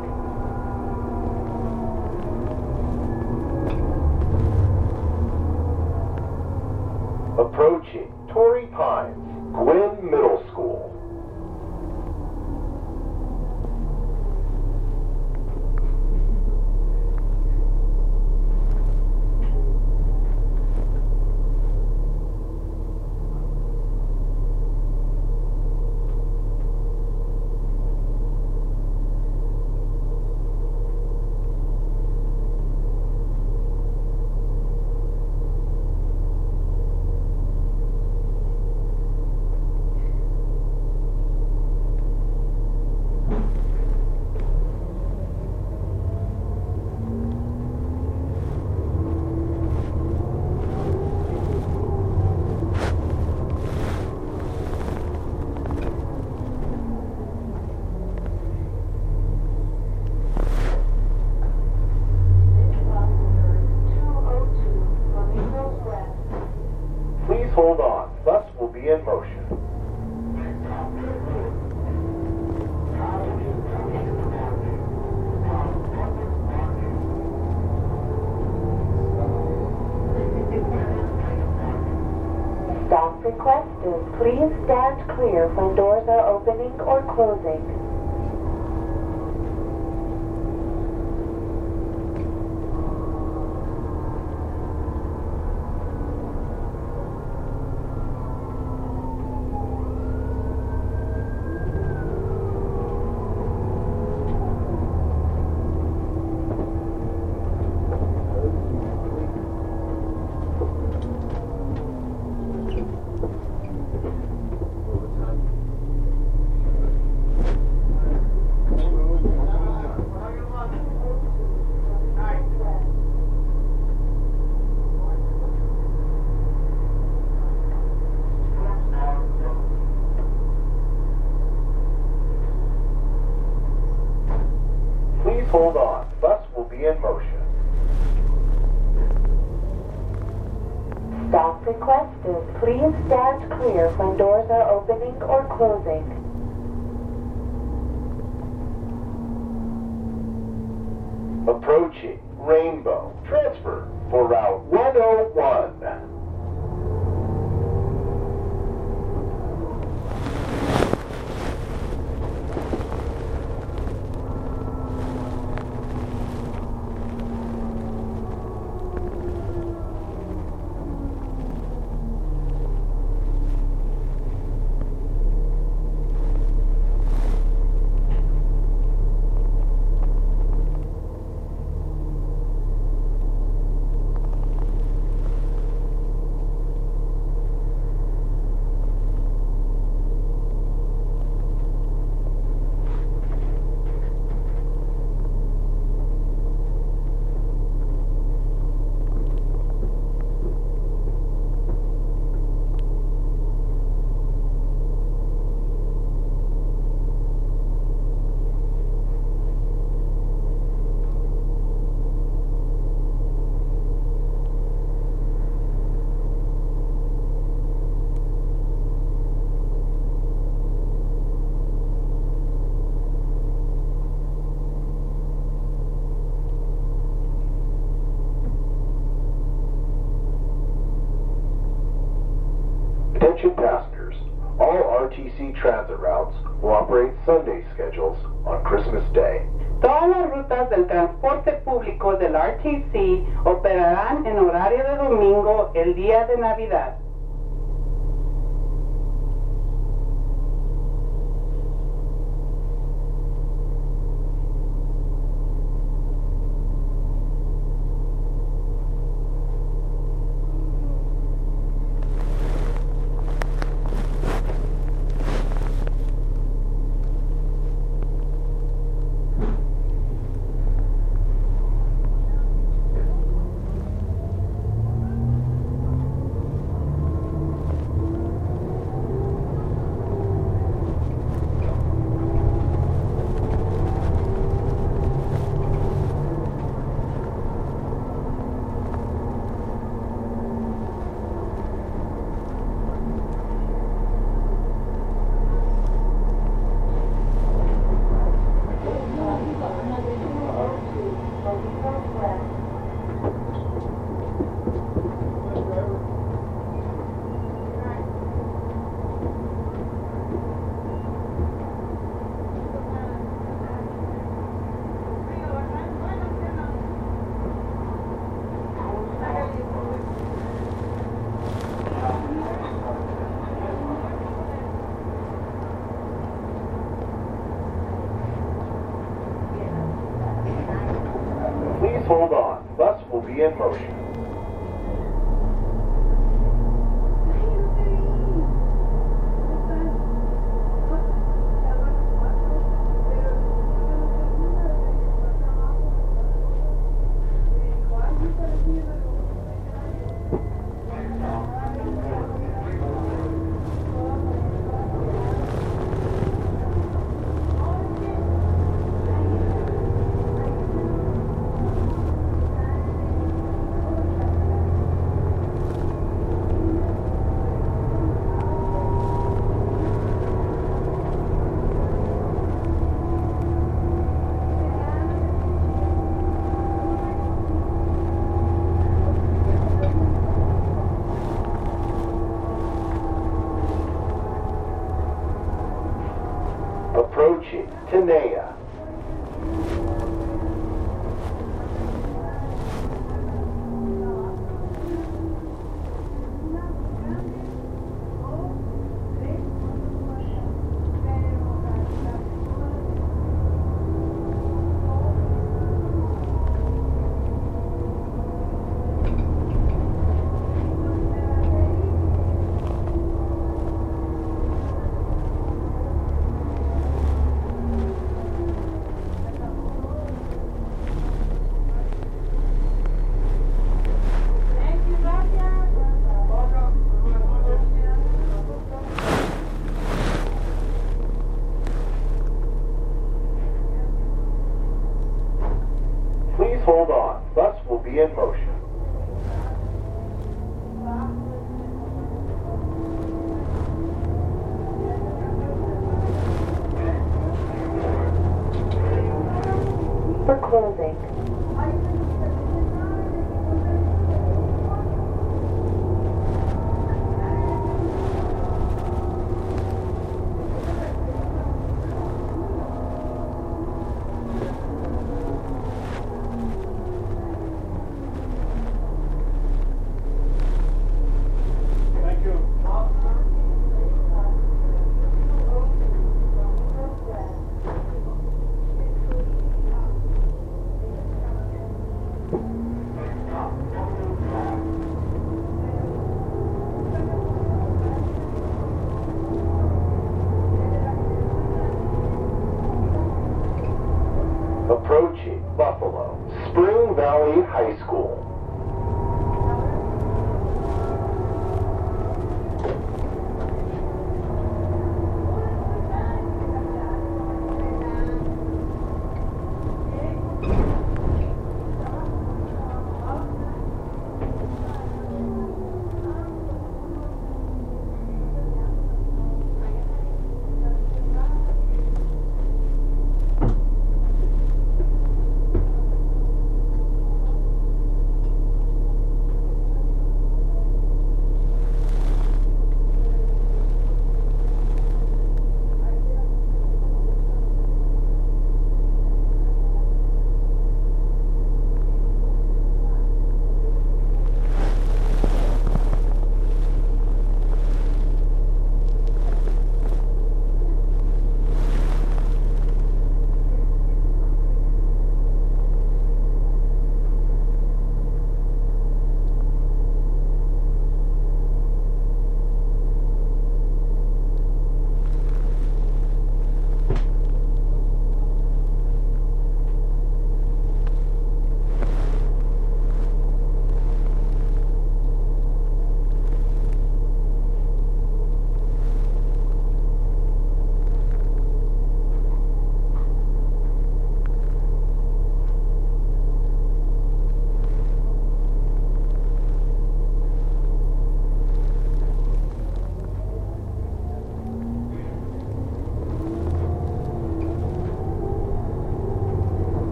G: Please
L: stand clear when doors are opening or closing.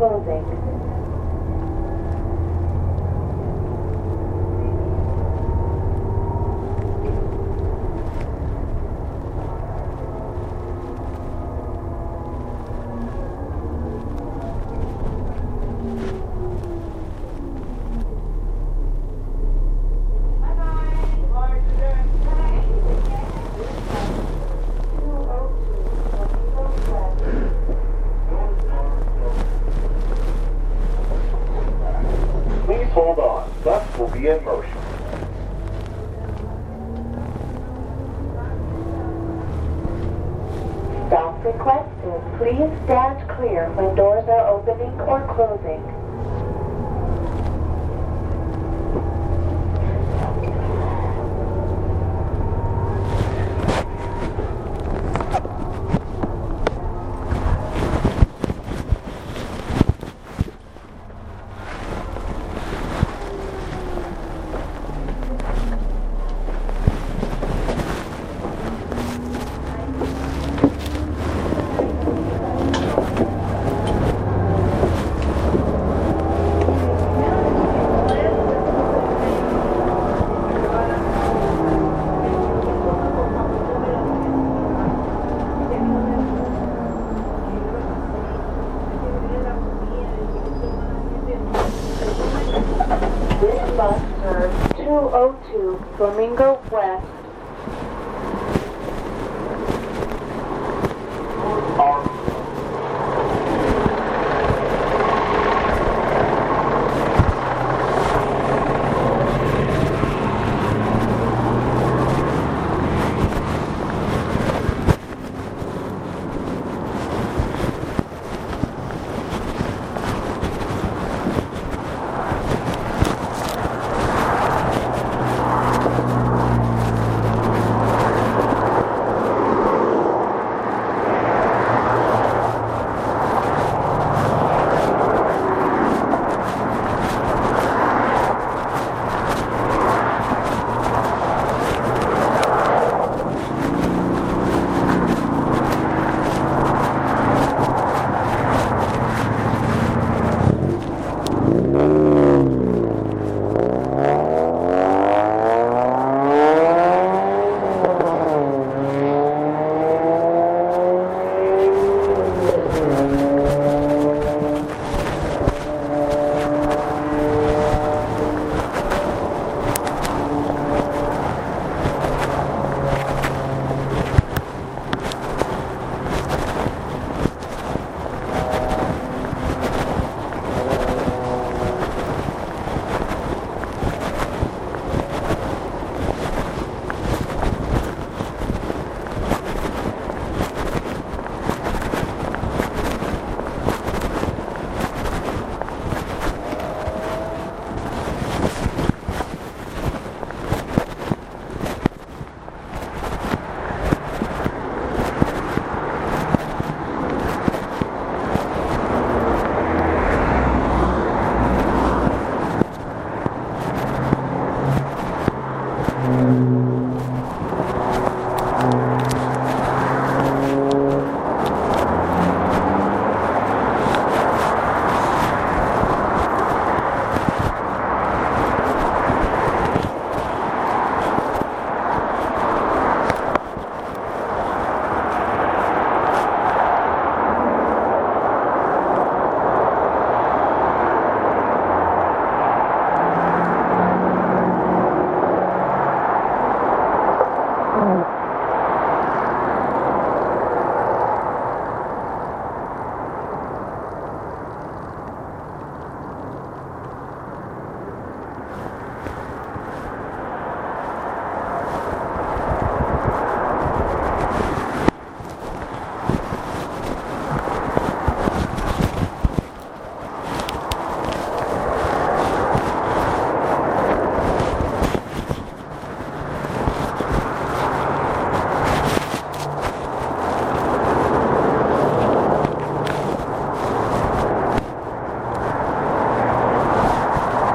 L: Opening